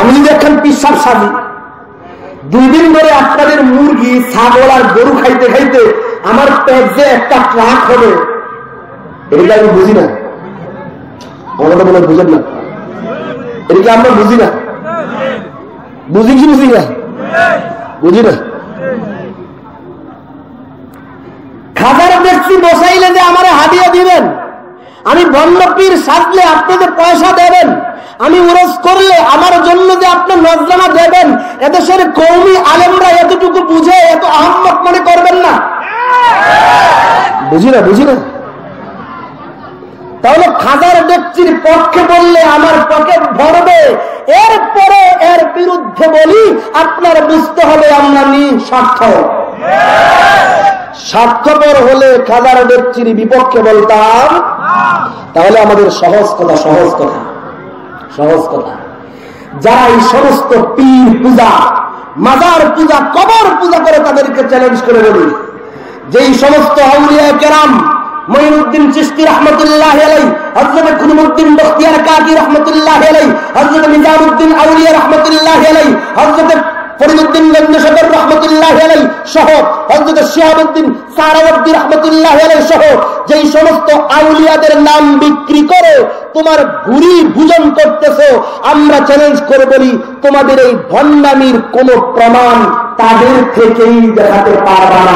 আমি দেখেন পিসাব সাজি, দুই দিন ধরে আপনাদের মুরগি, ছাগল আর গরু খাইতে খাইতে আমার পেট একটা ট্রাক হবে এদিকে আমি বুঝি না? আমার কথা বলে বুঝেন না। এদিকে আমরা বুঝি না? বুঝি কি বুঝি না? বুঝি না। খাবার ব্যক্তি বসাইলে যে আমার হাদিয়া দিবেন, আমি বন্যপীর সাজলে আপনি পয়সা দেবেন, আমি উরস করলে আমার জন্য যে আপনি নজরানা দেবেন, এদেশের কৌমি আলেমরা এতটুকু বুঝে, এত আহম্মক মনে করবেন না। বুঝি না বুঝি না? তাহলে খাজার ব্যক্তির পক্ষে বললে আমার পকেট ভরবে এরপরে এর বিরুদ্ধে বলি, আপনার বুঝতে হবে আমরা নিঃস্বার্থ স্বার্থপর। হলে খাজার ব্যক্তির বিপক্ষে বলতাম, তাহলে আমাদের সহজ কথা সহজ কথা সহজ কথা। যারা এই সমস্ত পীর পূজা, মাজার পূজা, কবর পূজা করে তাদেরকে চ্যালেঞ্জ করে বলি। যেই সমস্ত আউলিয়া কেরাম, মঈনুদ্দিন চিস্তি রহমতুল্লাহ আলাই হজরত খুদমুদ্দিন বখতিয়ার কাকি রহমতুল্লাহ আলাই হজরত নিজামুদ্দিন আউলিয়া রহমতুল্লাহ আলাই হজরত ফরিদুদ্দিন গঞ্জশকর রহমতুল্লাহ আলাই সহ হজরত শিহাবুদ্দিন সারাউদ্দিন রহমতুল্লাহ আলাই সহ, যেই সমস্ত আউলিয়াদের নাম বিক্রি করে তোমার ভুরি ভুজন করতেছ, আমরা চ্যালেঞ্জ করে বলি, তোমাদের এই ভণ্ডামির কোন প্রমাণ তাদের থেকেই দেখাতে পারবা না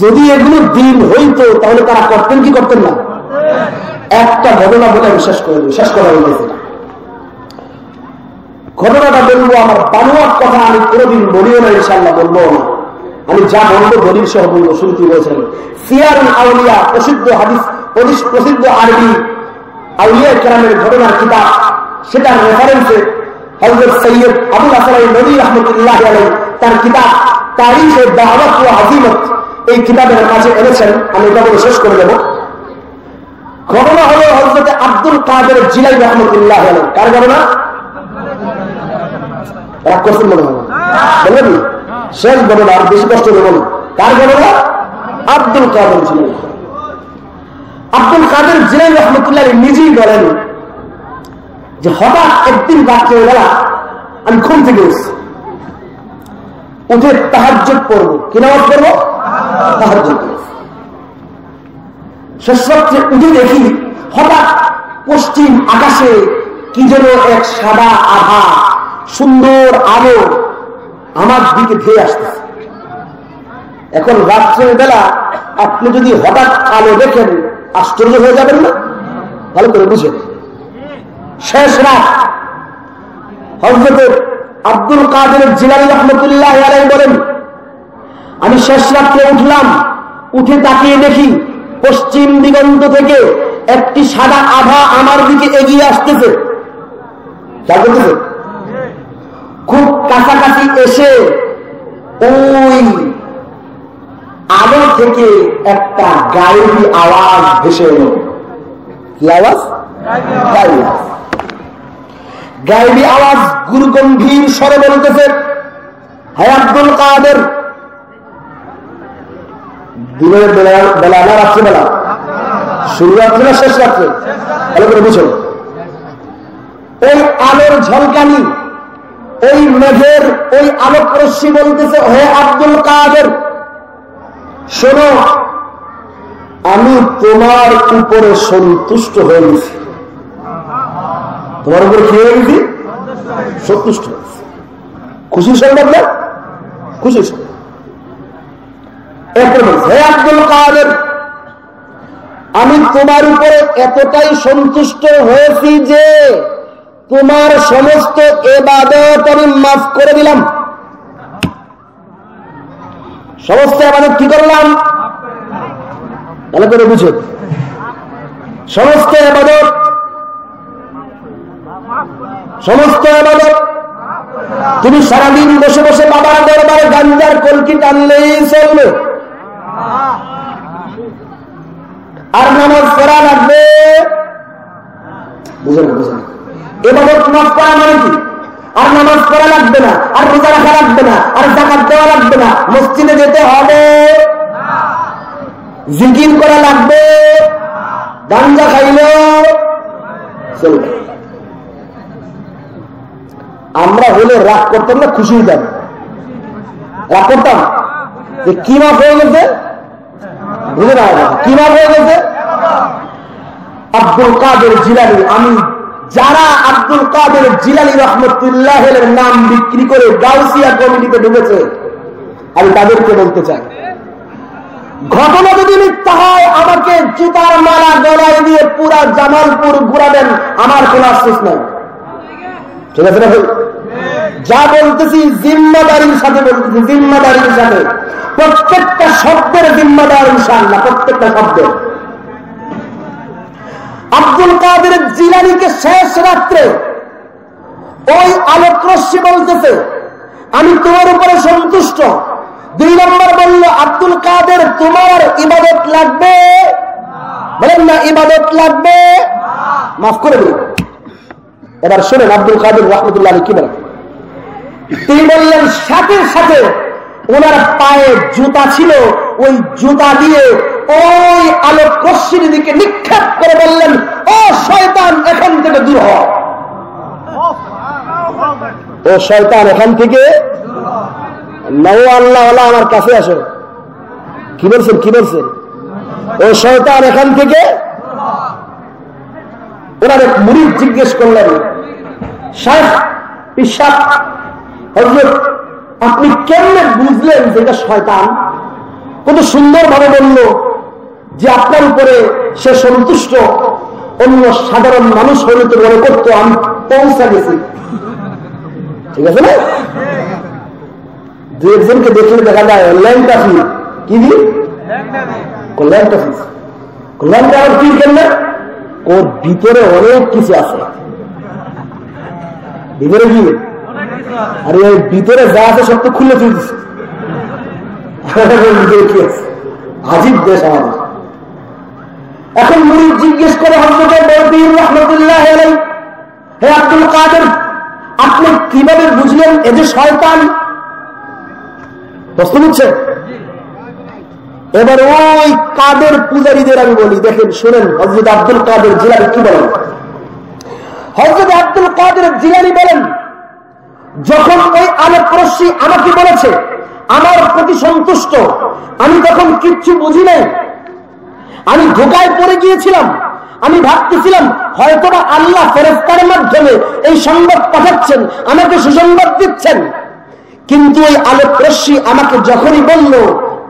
যদি এগুলো দিন হইতো, তাহলে তারা করতেন কি করতেন না? একটা ঘটনা বলে আমি শেষ করে শেষ করা হয়েছে ঘটনাটা বলব, আমার বানোয়ার কথা আমি কোনোদিন বলিও না ইনশাল্লাহ বলব না। আমি যা বলব দলিল সহ বলব শুরুতে বলেছেন সিয়ার আউলিয়া, প্রসিদ্ধ হাদিস প্রসিদ্ধ আরবি আউলিয়া কেরামের ঘটনার কিতাব। সেটার রেফারেন্সে হজরত সৈয়দ আবুল হাসান নবী রহমতুল্লাহ আলাই তার কিতাব তারিখে দাওয়াত ও আজিমত এই কিতাবের মাঝে এনেছেন। আমি এটা বলে শেষ করে দেব। ঘটনা হলো হজরত আব্দুল কাদের জিলাই রহমতুল্লাহ আলাই কার ঘটনা? রাগ করছেন মনে হয়। শেষ ঘটনা আর বেশি কষ্ট দেবো না। কার ঘটনা? আব্দুল কাদের জিলাই আব্দুল কাদের জিলাই রহমতুল্লাহ নিজেই বলেন যে হঠাৎ একদিন রাত্রে বেলা আমি ঘুম থেকে এসেছি উঠে তাহাজ্জুদ পড়ব। কি নামাজ তাহাজ্জুদ পড়ব। শেষ রাত্রে উঠে দেখি হঠাৎ পশ্চিম আকাশে কি যেন এক সাদা আভা, সুন্দর আলো আমার দিকে ধেয়ে আসতেছে। এখন রাত্রের বেলা আপনি যদি হঠাৎ আলো দেখেন, আশ্চর্য হয়ে যাবেন না? ভালো করে বুঝেন। শেষ রাত। হজরতের আব্দুল কাদের জিলানি রহমতুল্লাহ বলেন, আমি শেষ রাত্রে উঠলাম, উঠে তাকিয়ে দেখি পশ্চিম দিগন্ত থেকে একটি সাদা আভা আমার দিকে এগিয়ে আসতেছে। খুব কাছাকাছি এসে ওই আলো থেকে একটা গায়েবী আওয়াজ ভেসে এলো। কি আওয়াজ? আওয়াজ। গায়েবী আওয়াজ গুরু গম্ভীর স্বরে বলতেছে, হায় আব্দুল কাদের। দিনের বেলা বেলা না রাত্রে বেলা শুরু রাত্রে না শেষ রাত্রে? ভালো করে বুঝো। ওই আলোর ঝলকানি, ওই মেঘের, ওই আলোক রশ্মি বলতেছে, হে আব্দুল কাদের, শোনো, আমি তোমার উপরে সন্তুষ্ট হয়ে গেছি। তোমার উপরে কি হয়ে গেছি? সন্তুষ্ট খুশির সংবাদ না? খুশির সংবাদ। হে আব্দুল কাদের, আমি তোমার উপরে এতটাই সন্তুষ্ট হয়েছি যে তোমার সমস্ত এবাদত আমি মাফ করে দিলাম। সমস্ত এবাদত কি করলাম? ভালো করে বুঝো। সমস্ত এবাদত সমস্ত তুমি সারাদিন বসে বসে বাবার দরবারে গাঞ্জার কলকি টানলেই চলবে। আর নামাজ পড়া লাগবে। করা মানে কি? আর নামাজ পড়া লাগবে না, আর রোজা রাখা লাগবে না, আর জাকাত দেওয়া লাগবে না, মসজিদে যেতে হবে। জিকির করা লাগবে। গাঞ্জা খাইলেও চলবে। আমরা হলে রাগ করতাম না, খুশি হইতাম। রাগ করতাম? যে কি মাফ হয়ে গেছে বুঝে না। কি মাফ হয়ে গেছে আব্দুল কাদের জিলানি। আমি যারা আব্দুল কাদের জিলানি রহমতুল্লাহ নাম বিক্রি করে গাউসিয়া কমিটিতে ঢুকেছে, আমি তাদেরকে বলতে চাই। ঘটনা যদি মিথ্যা হয়, আমাকে জুতার মালা গলায় দিয়ে পুরা জামালপুর ঘুরাবেন, আমার কোন আশ্বাস নাই। ঠিক আছে না ভাই? যা বলতেছি জিম্মাদারির সাথে বলতেছি, জিম্মাদারির সাথে। প্রত্যেকটা শব্দের জিম্মাদার ইনশাআল্লাহ, প্রত্যেকটা শব্দের আব্দুল কাদের জিলানিকে শেষ রাত্রে ওই আলোক রশ্মি বলতেছে, আমি তোমার উপরে সন্তুষ্ট। দুই নম্বর বলল, আব্দুল কাদের, তোমার ইবাদত লাগবে? বলেন না, ইবাদত লাগবে? মাফ করে দিন। এবার শোনেন আব্দুল কাদের রহমতুল্লাহ কি বলেন? তিনি বললেন, সাথে সাথে ওনার পায়ে জুতা ছিল। ওই জুতা দিয়ে ওই আলোক রশ্মির দিকে নিক্ষেপ করে বললেন, ও শয়তান, এখান থেকে দূর হ। ও শয়তান, এখান থেকে নৌ আল্লাহ আমার কাছে আসো। কি বলছেন কি বলছেন? ও শয়তান, এখান থেকে ওনার এক মুরিদ জিজ্ঞেস করলেন, শাহ হজরত, আপনি কেমনে বুঝলেন যে এটা শয়তান? কত সুন্দর ভাবে বলল যে আপনার উপরে সে সন্তুষ্ট, অন্য সাধারণ মানুষ হলে তো মনে করতো, আমি পৌঁছা গেছি। ঠিক আছে না? দু একজনকে দেখলে দেখা যায় ল্যান্ড অফিস কি? দি ল্যান্ড অফিস ল্যান্ড আবার কি কেন ওর ভিতরে অনেক কিছু আছে। ভিতরে কি? আরে ওই ভিতরে যা আছে সব তো খুলে ফেলছে আজিব দেশ আমাদের। এখন মুড়ি জিজ্ঞেস করে হজরতের রহমতুল্লাহ হে আব্দুল কাদের, আপনি কীভাবে বুঝলেন এ যে শয়তান? প্রশ্ন বুঝছেন? এবার ওই কাদের পূজারীদের আমি বলি, দেখেন, শুনেন হজরত আব্দুল কাদের জিলানি কি বলেন? হজরত আব্দুল কাদের জিলানি বলেন যখন ওই আলোক রশ্মি আমাকে বলেছে, আমার প্রতি সন্তুষ্ট আমি তখন কিচ্ছু বুঝি নাই। আমি ধোকায় পড়ে গিয়েছিলাম। আমি ভাবতেছিলাম, হয়তোবা আল্লাহ ফেরেস্তার মাধ্যমে এই সংবাদ পাঠাচ্ছেন, আমাকে সুসংবাদ দিচ্ছেন। কিন্তু ওই আলোক রশ্মি আমাকে যখনই বলল,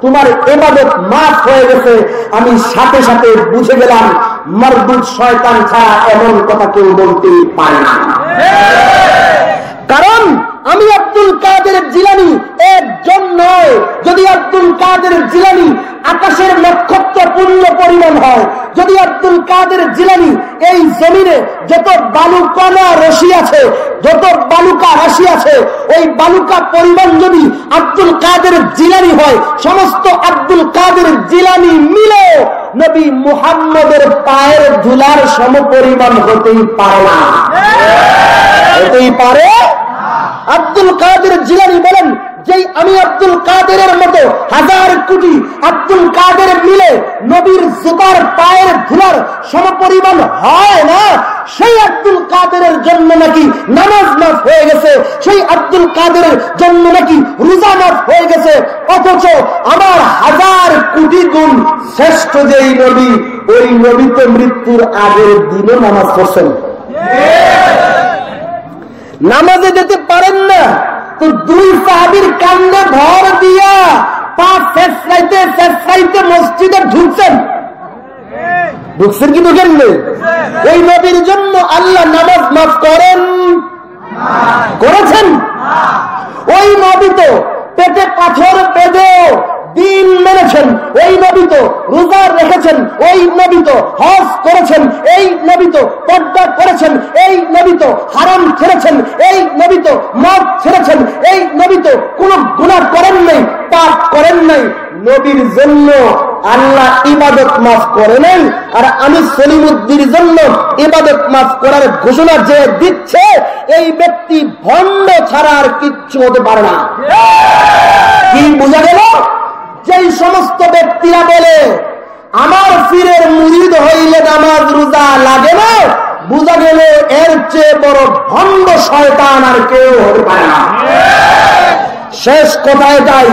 তোমার এবাদত মাফ হয়ে গেছে আমি সাথে সাথে বুঝে গেলাম, মরদুদ শয়তান ছাড়া এমন কথা কেউ বলতেই পারে না। কারণ আমি আব্দুল কাদের জিলানি একজন নয়। যদি আব্দুল কাদের জিলানি আকাশের নক্ষত্র পূর্ণ পরিমাণ হয়, যদি আব্দুল কাদের জিলানি এই জমিনে যত বালুকণা রশি আছে, যত বালুকা রাশি আছে, ওই বালুকা পরিমাণ যদি আব্দুল কাদের জিলানি হয়, সমস্ত আব্দুল কাদের জিলানি মিলে নবী মুহাম্মদের পায়ের ধুলার সম পরিমাণ হতেই পারে না। হতেই পারে আব্দুল কাদের জিলানি বলেন, যেই আমি আব্দুল কাদের মতো হাজার কোটি আব্দুল কাদের মিলে নবীর জুতার পায়ের ধুলার সমপরিমাণ হয় না, সেই আব্দুল কাদের জন্য নাকি নামাজ মাফ হয়ে গেছে, সেই আব্দুল কাদের জন্য নাকি রোজা মাফ হয়ে গেছে, অথচ আমার হাজার কোটি গুণ শ্রেষ্ঠ যেই নবী, ওই নবী তো মৃত্যুর আগের দিনও নামাজ পড়ছেন। নামাজে যেতে পারেন না। তো দুই সাহাবির কান্দে ভর দিয়া পা মসজিদে ঢুকছেন। ঢুকছেন কি ঢুকেন ওই নবীর জন্য আল্লাহ নামাজ মাফ করেন। করেছেন? ওই নবী তো পেটে পাথর বেঁধেও দিন মেনেছেন। ওই নবী তো রোজা রেখেছেন, ওই নবী তো হজ করেছেন, এই নবী তো পর্দা করেছেন, এই নবী তো হারাম ছেড়েছেন, এই নবী তো মদ ছেড়েছেন, এই নবী তো কোন গুণা করেন নাই, পাপ করেন নাই। নবীর জন্য আল্লাহ ইবাদত মাফ করে নেন, আর আমি সলিমুদ্দির জন্য ইবাদত মাফ করার ঘোষণা যে দিচ্ছে, এই ব্যক্তি ভণ্ড ছাড়া আর কিচ্ছু হতে পারে না। কি বোঝা গেল? যেই সমস্ত ব্যক্তিরা বলে, আমার ফিরের মুরিদ হইলে নামাজ রোজা লাগে না, বোঝা গেল এর চেয়ে বড় ভণ্ড শয়তান আর কেউ হতে পারে না। শেষ কথায় যাই,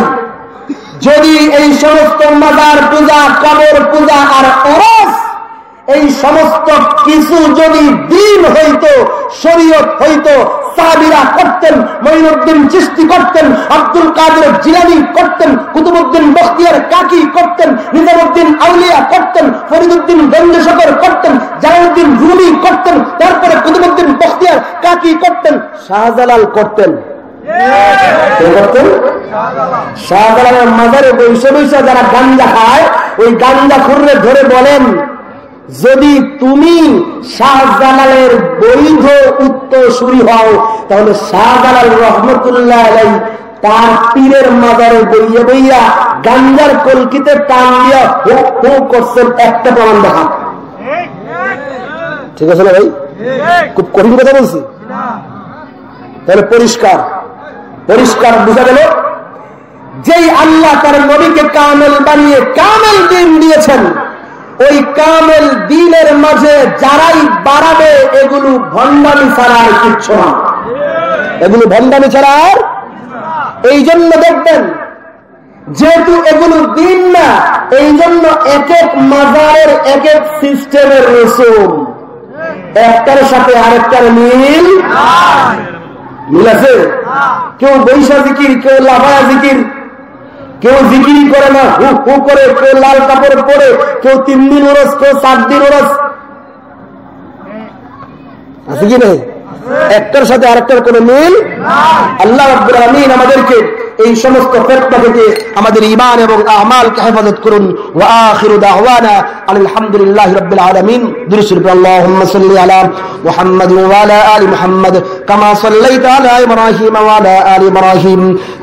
যদি এই সমস্ত মাজার পূজা, কবর পূজা আর অরস এই সমস্ত কিছু যদি দিন হইতো, শরীয়ত হইতো সাহাবিরা করতেন, মঈনুদ্দিন চিস্তি করতেন, আব্দুল কাদের জিলানি করতেন কুতুবুদ্দিন বখতিয়ার কাকি করতেন নিজামুদ্দিন আউলিয়া করতেন ফরিদুদ্দিন গঞ্জেশকর করতেন, জালালউদ্দিন রুমি করতেন, তারপরে কুতুবুদ্দিন বখতিয়ার কাকি করতেন, শাহজালাল করতেন। শাহজালালের মাজারে বৈশে বৈশে যারা গাঞ্জা খায়, ওই গাঞ্জা খুররে ধরে বলেন যদি তুমি শাহজালালের বৈধ উত্তরসূরি হও, তাহলে শাহজালাল রহমতুল্লাহ আলাই তার পীরের মাজারে বইয়া বইয়া গাঞ্জার কলকিতে টান দিয়া হো হো করছেন একটা প্রমাণ দেখা। ঠিক আছে না ভাই? খুব কঠিন কথা বলছি। তাহলে পরিষ্কার। পরিষ্কার বোঝা গেল? যেই আল্লাহ তার নবীকে কামেল বানিয়ে কামেল দিন দিয়েছেন ওই কামেল দিনের মাঝে যারাই বাড়াবে, এগুলো ভণ্ডামি ছাড়া আর কিচ্ছু না। এগুলো ভণ্ডামি ছাড়া আর এই জন্য দেখবেন, যেহেতু এগুলো দিন না এই জন্য এক এক মাজারের এক এক সিস্টেমের রসুম একটার সাথে আরেকটার মিল মিল আছে? কেউ বৈশা জিকির, কেউ লাফায়া জিকির কেউ জিকিরি করে না, হু হু করে, কেউ লাল কাপড় পরে, কেউ তিন দিন ওরস, কেউ সাত দিন ওরস। আছে কি নেই? একটার সাথে আরেকটার কোন মিল? আল্লাহ আব্দুল আলামিন আমাদেরকে এই সমস্ত ফেতনা থেকে আমাদের ঈমান এবং আমালকে হেফাজত করুন ওয়া আখিরু দাওয়ানা আলহামদুলিল্লাহি রাব্বিল আলামিন দুরুদ আল্লাহুম্মা সাল্লি আলা মুহাম্মাদ ওয়া আলা আলি মুহাম্মাদ কামা সাল্লাইতা আলা ইব্রাহিম ওয়া আলা আলি ইব্রাহিম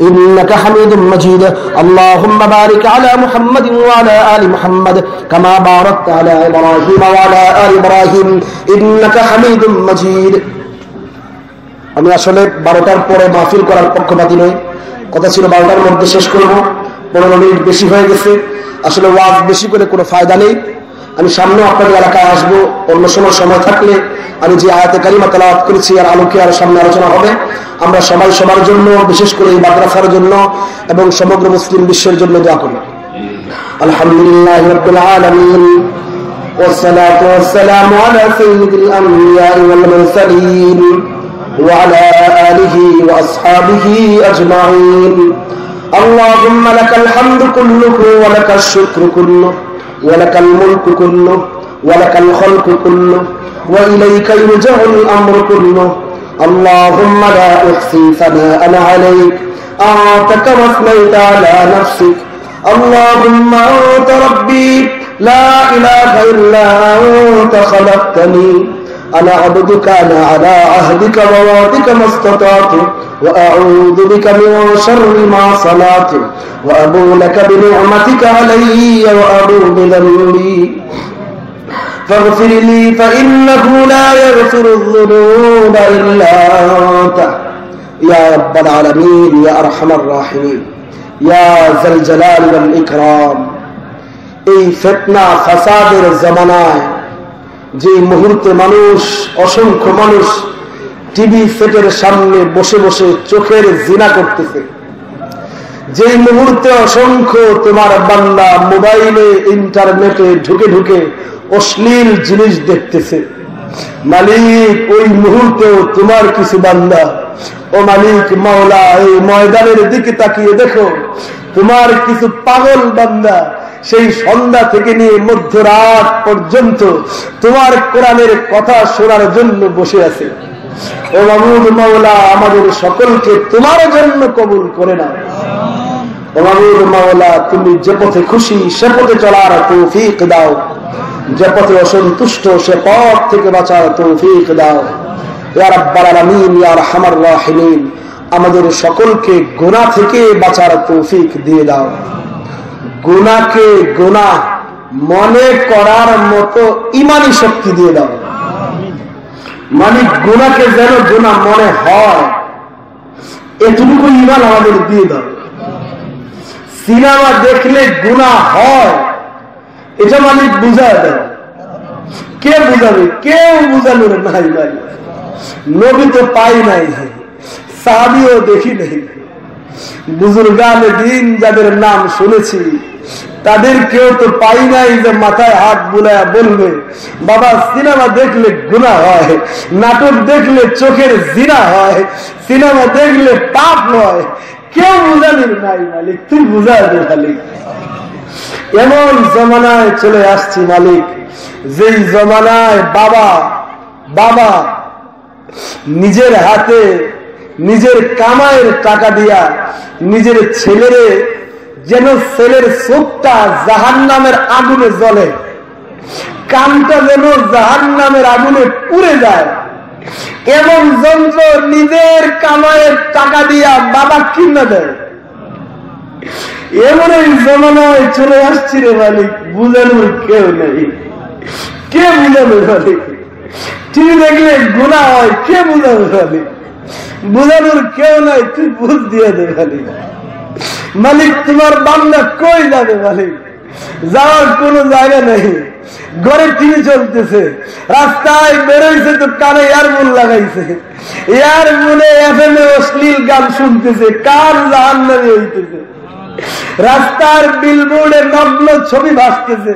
ইন্নাকা হামিদুম মাজিদ আল্লাহুম্মা বারিক আলা মুহাম্মাদ ওয়া আলা আলি মুহাম্মাদ কামা বারাকতা আলা ইব্রাহিম ওয়া আলা আলি ইব্রাহিম ইন্নাকা হামিদুম মাজিদ আমি আসলে বারোটার পরে মাহফিল করার পক্ষপাতি নই কথা ছিল বারোটার মধ্যে শেষ করব পনেরো মিনিট বেশি হয়ে গেছে আসলে ওয়াজ বেশি করে কোনো ফায়দা নেই আমি সামনে আপনাদের এলাকায় আসবো অন্য সময় সময় থাকলে আমি যে আয়াতে কালিমা তালাওয়াত করেছি আর আলোকে আর সামনে আলোচনা হবে আমরা সবাই সবার জন্য বিশেষ করে এই মাদ্রাসার জন্য এবং সমগ্র মুসলিম বিশ্বের জন্য দোয়া করি আলহামদুলিল্লাহ রব্বুল আলামিন والصلاة والسلام على سيد الأنبياء والمرسلين وعلى آله وأصحابه أجمعين. اللهم لك الحمد كله ولك الشكر كله ولك الملك كله ولك الخلق كله وإليك يرجع الأمر كله. اللهم لا أحصي ثناء عليك. أنت كما أثنيت على نفسك. اللهم أنت ربي. لا إله إلا أنت خلقتني. أنا عبدك أنا على عهدك ووعدك ما استطعت وأعوذ بك من شر ما صنعت وأبو لك بنعمتك علي وأبو بذنبي فاغفر لي فإنه لا يغفر الذنوب إلا أنت يا رب العالمين يا أرحم الراحمين يا ذا الجلال والإكرام এই ফেতনা ফাসাদের জমানায় যে মুহূর্তে মানুষ, অসংখ্য মানুষ টিভি সেটের সামনে বসে বসে চোখের জিনা করতেছে। যেই মুহূর্তে অসংখ্য তোমার বান্দা মোবাইলে, ইন্টারনেটে ঢুকে ঢুকে অশ্লীল জিনিস দেখতেছে। মালিক, ওই মুহূর্তেও তোমার কিছু বান্দা। ও মালিক, মাওলা, এই ময়দানের দিকে তাকিয়ে দেখো, তোমার কিছু পাগল বান্দা। সেই সন্ধ্যা থেকে নিয়ে মধ্যরাত পর্যন্ত তোমার কোরআনের কথা শোনার জন্য বসে আছে। ও মামুদ মাওলা, আমাদের সকলকে তোমার জন্য কবুল করে না ও মামুদ মাওলা, তুমি যে পথে খুশি সে পথে চলার তৌফিক দাও। যে পথে অসন্তুষ্ট সে পথ থেকে বাঁচার তৌফিক দাও। ইয়ার আব্বার আলামিন ইয়ার হামার রাহিমিন, আমাদের সকলকে গোনা থেকে বাঁচার তৌফিক দিয়ে দাও। গুনাকে গুনা মনে করার মতো ইমানি শক্তি দিয়ে দাও। মানে গুনাকে যেন গুণা মনে হয়, এটুকু ইমান আমাদের দিয়ে দাও। সিনেমা দেখলে গুণা হয়, এটা মালিক বুঝায় দেয় কে বুঝাবে? কেউ বুঝালো নাই ভাই নবী তো পাই নাই সাহাবিও দেখি নাই। বুজুর্গান দিন যাদের নাম শুনেছি তাদের কেউ তো পাই নাই যে মাথায় হাত বুলায় বলবে। বাবা, সিনেমা দেখলে গুণা হয়, নাটক দেখলে চোখের জিনা হয়, সিনেমা দেখলে পাপ হয় কেউ বুঝালির নাই মালিক, তুই বুঝা দে মালিক। এমন জমানায় চলে আসছি মালিক, যেই জমানায় বাবা বাবা নিজের হাতে, নিজের কামায়ের টাকা দিয়া, নিজের ছেলেরে যেন ছেলের চোখটা জাহান নামের আগুনে জ্বলে। কানটা যেন জাহান নামের আগুনে পুড়ে যায়। এমন যন্ত্র নিজের কামায়ের টাকা দিয়া বাবা কিনে দেয়। এমন এই জমানায় চলে আসছি রে মালিক, বুঝানোর কেউ নেই। কে বুঝাবে মালিক? টিভি দেখলে গুণা হয়, কে বুঝাবে মালিক? বুঝানোর কেউ নাই, তুই বুঝ দিয়ে দে মালিক। মালিক, তোমার বান্দা কই যাবে মালিক? যাওয়ার কোন জায়গা নেই। ঘরে টিভি চলতেছে। রাস্তায় বেরোইছে তো কানে এয়ারফোন লাগাইছে। এয়ারফোনে এফ এম অশ্লীল গান শুনতেছে, কার জাহান নামে হইতেছে? রাস্তার বিলবোর্ডে নগ্ন ছবি ভাসতেছে।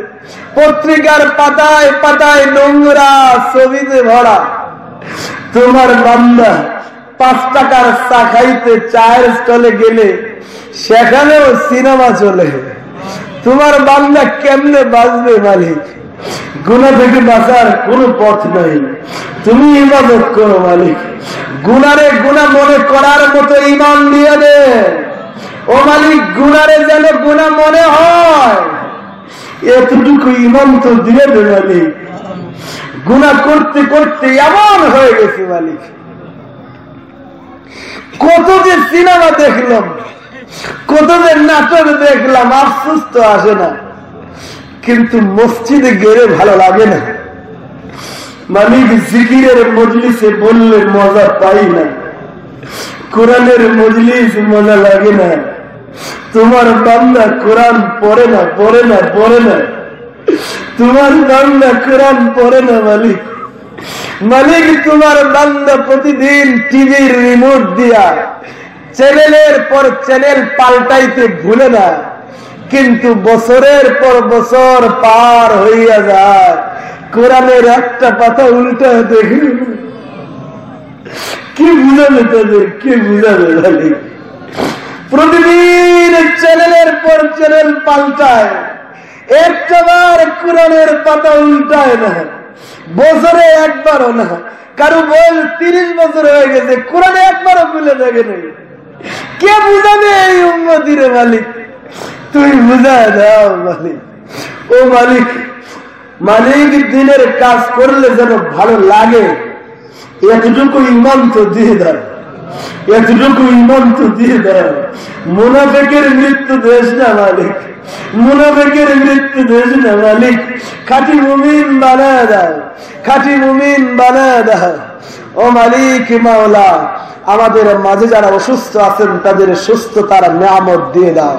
পত্রিকার পাতায় পাতায় নোংরা ছবিতে ভরা। তোমার বান্দা পাঁচ টাকার চা খাইতে চায়ের স্টলে গেলে সেখানেও সিনেমা চলে। তোমার বান্দা কেমনে বাঁচবে মালিক? গুণা থেকে বাঁচার কোন পথ নাই। তুমি ইবাদত করো মালিক। গুনারে গুণা মনে করার মতো ইমান দিয়ে দে ও মালিক গুনারে যেন গুণা মনে হয়। এতটুকু ইমান তো দিয়ে দে মালিক। গুণা করতে করতে এমন হয়ে গেছে মালিক। কত যে সিনেমা দেখলাম, কত যে নাটক দেখলাম, আফসোস তো আসে না। কিন্তু মসজিদে গেলে ভালো লাগে না। জিকিরের মজলিসে বললে মজা পাই না। কোরআনের মজলিস মজা লাগে না। তোমার বান্দা কোরআন পড়ে না পড়ে না পড়ে না। তোমার বান্দা কোরআন পড়ে না, মালিক। মালিক তোমার বান্দা প্রতিদিন টিভির রিমোট দিয়া চ্যানেলের পর চ্যানেল পাল্টাইতে ভুলে না। কিন্তু বছরের পর বছর পার হইয়া যায়। কোরআনের একটা পাতা উল্টা দেখে। কি বুঝাবে তাদের? কি বুঝাবে মালিক প্রতিদিন চ্যানেলের পর চ্যানেল পাল্টায়। একটাবার কোরআনের পাতা উল্টায় না। বছরে একবারও না কারও বয়স তিরিশ বছর হয়ে গেছে, কোরআনে একবারও খুলে থাকে নাই। কে বুঝাবে এই উন্নতির মালিক? তুই বুঝা দাও মালিক। ও মালিক মালিক দিনের কাজ করলে যেন ভালো লাগে, এতটুকু ইমান তো দিয়ে দেয় এতটুকু ইমান তো দিয়ে দেয়, মোনাফেকের মৃত্যু দেশ না মালিক, মুনাফেকের মৃত্যু দেশ না মালিক, খাটি মুমিন বানায় দাও, খাটি মুমিন বানায় দাও। ও মালিক মাওলা, আমাদের মাঝে যারা অসুস্থ আছেন, তাদের সুস্থ সুস্থতার নিয়ামত দিয়ে দাও।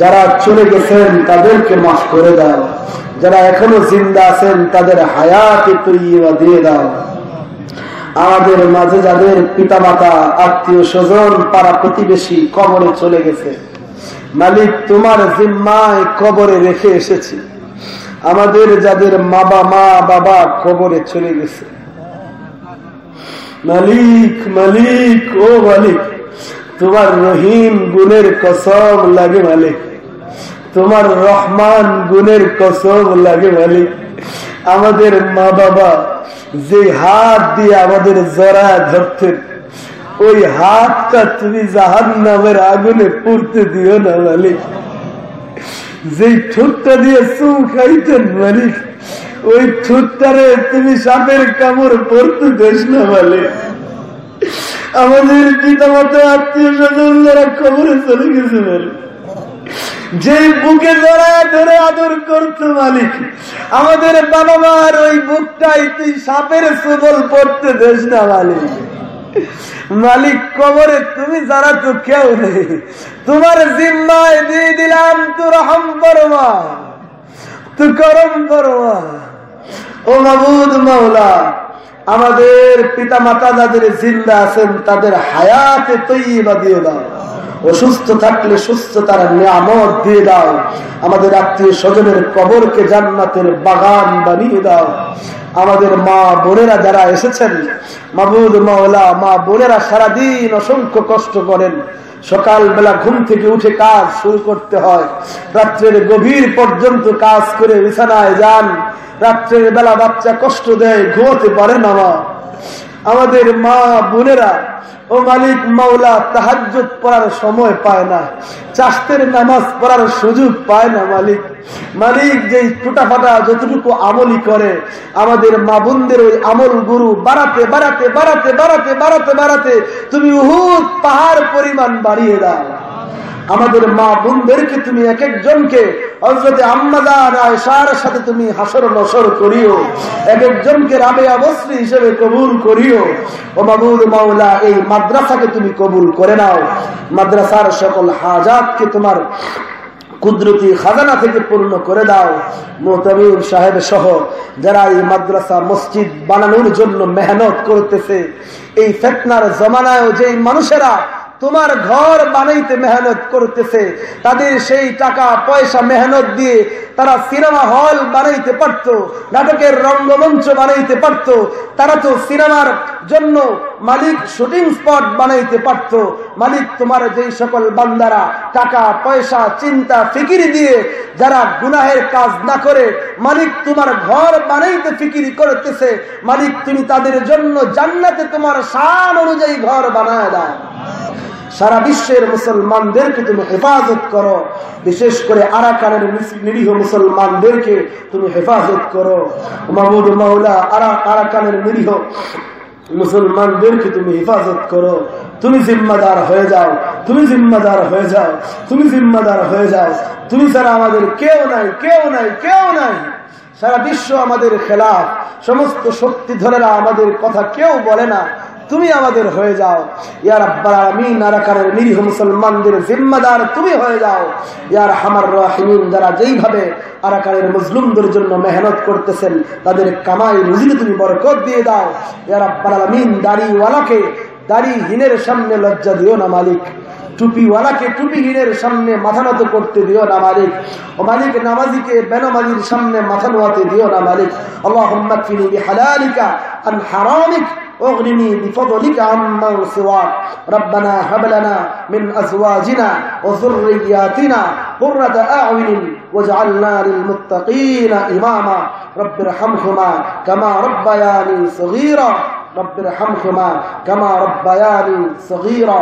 যারা চলে গেছেন, তাদেরকে মাফ করে দাও। যারা এখনও জিন্দা আছেন, তাদের হায়াতে তৈবা দিয়ে দাও। আমাদের মাঝে যাদের পিতা মাতা আত্মীয় স্বজন, পাড়া প্রতিবেশী কবরে চলে গেছে। মালিক, তোমার জিম্মায় কবরে রেখে এসেছি। আমাদের যাদের বাবা মা, বাবা কবরে চলে গেছে। মালিক মালিক, ও মালিক, তোমার রহিম গুণের কসম লাগে মালিক। তোমার রহমান গুণের কসম লাগে মালিক। আমাদের মা বাবা যে হাত দিয়ে আমাদের জরা ধরতেন ওই হাতটা তুমি জাহান নামের আগুনে পড়তে দিও না মালিক। যেই ঠোঁটটা দিয়ে চুম খাইতেন মালিক, ওই ঠোঁটটারে তুমি সাপের কামড় পড়তে দেশ না মালিক। আমাদের পিতা মাতা আত্মীয় স্বজন যারা খবরে চলে গেছে মালিক। যে বুকে জড়ায় ধরে আদর করতো মালিক, আমাদের বাবা মার ওই বুকটাই তুই সাপের সুবল পড়তে দেশ না মালিক। মালিক, কবরে তুমি যারা তো কেউ নেই, তোমার জিম্মায় দিয়ে দিলাম তু রহম করমা তু করম করমা ও মাবুদ মাওলা, আমাদের পিতা মাতা যাদের জিন্দা আছেন, তাদের হায়াতে তৈবা দিয়ে দাও। অসুস্থ থাকলে সুস্থতার নিয়ামত দিয়ে দাও। আমাদের আত্মীয় স্বজনের কবরকে জান্নাতের বাগান বানিয়ে দাও। আমাদের মা বোনেরা যারা এসেছেন মাহবুদ মাওলা, মা বোনেরা সারাদিন অসংখ্য কষ্ট করেন। সকাল বেলা ঘুম থেকে উঠে কাজ শুরু করতে হয়। রাত্রের গভীর পর্যন্ত কাজ করে বিছানায় যান। রাত্রের বেলা বাচ্চা কষ্ট দেয়, ঘুমোতে পারে না মা। আমাদের মা বোনেরা ও মালিক মাওলা তাহাজ পড়ার সময় পায় না, চাষের নামাজ পড়ার সুযোগ পায় না মালিক। মালিক যে টুটাফাটা যতটুকু আমলি করে, আমাদের মা বোনদের ওই আমল গুরু বাড়াতে বাড়াতে বাড়াতে বাড়াতে বাড়াতে বাড়াতে তুমি উহুদ পাহাড় পরিমাণ বাড়িয়ে দাও। আমাদের মা বোনদেরকে তুমি এক একজনকে হজরতে আয়সার সাথে তুমি হাসর নসর করিও। এক একজনকে রাবে অবশ্রী হিসেবে কবুল করিও। ও মাবুল মাওলা, এই মাদ্রাসাকে তুমি কবুল করে নাও। মাদ্রাসার সকল হাজাতকে তোমার কুদরতি খাজানা থেকে পূর্ণ করে দাও। মোতামির সাহেব সহ যারা এই মাদ্রাসা, মসজিদ বানানোর জন্য মেহনত করতেছে, এই ফেতনার জমানায় যে মানুষেরা তোমার ঘর বানাইতে মেহনত করতেছে। তাদের সেই টাকা, পয়সা, মেহনত দিয়ে তারা সিনেমা হল বানাইতে পারত, নাটকের রঙ্গমঞ্চ বানাইতে পারত, তারা তো সিনেমার জন্য মালিক শুটিং স্পট বানাইতে পারত। মালিক তোমার যেই সকল বান্দারা, টাকা, পয়সা, চিন্তা, ফিকির দিয়ে যারা গুনাহের কাজ না করে, মালিক তোমার ঘর বানাইতে ফিকিরি করতেছে। মালিক তুমি তাদের জন্য জান্নাতে তোমার শান অনুযায়ী ঘর বানায় দাও। সারা বিশ্বের মুসলমানদেরকে তুমি হেফাজত করো। বিশেষ করে আরাকানের নিরীহ মুসলমানদেরকে তুমি হেফাজত করো। মাহমুদ মাওলা আরা আরাকানের নিরীহ মুসলমানদেরকে তুমি হেফাজত করো। তুমি জিম্মাদার হয়ে যাও, তুমি জিম্মাদার হয়ে যাও, তুমি জিম্মাদার হয়ে যাও। তুমি ছাড়া আমাদের কেউ নাই কেউ নাই কেউ নাই। সারা বিশ্ব আমাদের খেলাফ, সমস্ত শক্তিধরেরা আমাদের কথা কেউ বলে না। তুমি আমাদের হয়ে যাও। ইয়ার আব্বার আমিন আরাকারের নিরীহ মুসলমানদের জিম্মাদার তুমি হয়ে যাও। ইয়ার হামার রাহিমিন, যারা যেইভাবে আরাকারের মুসলিমদের জন্য মেহনত করতেছেন, তাদের কামাই রুজিকে তুমি বরকত দিয়ে দাও। ইয়ার আব্বার আমিন দাড়িওয়ালাকে দাড়িহীনের সামনে লজ্জা দিও না মালিক। টুপিওয়ালাকে টুপিহীনের সামনে মাথা নত করতে দিও না মালিক। ও মালিক, নামাজিকে বেনামাজির সামনে মাথা নোয়াতে দিও না মালিক। আল্লাহ হালালিকা আন হারামিক أغنني بفضلك عمن سواك. ربنا هب لنا من أزواجنا وذرياتنا قرة أعين واجعلنا للمتقين إماما. رب ارحمهما كما ربياني صغيرا. رب ارحمهما كما ربياني صغيرا.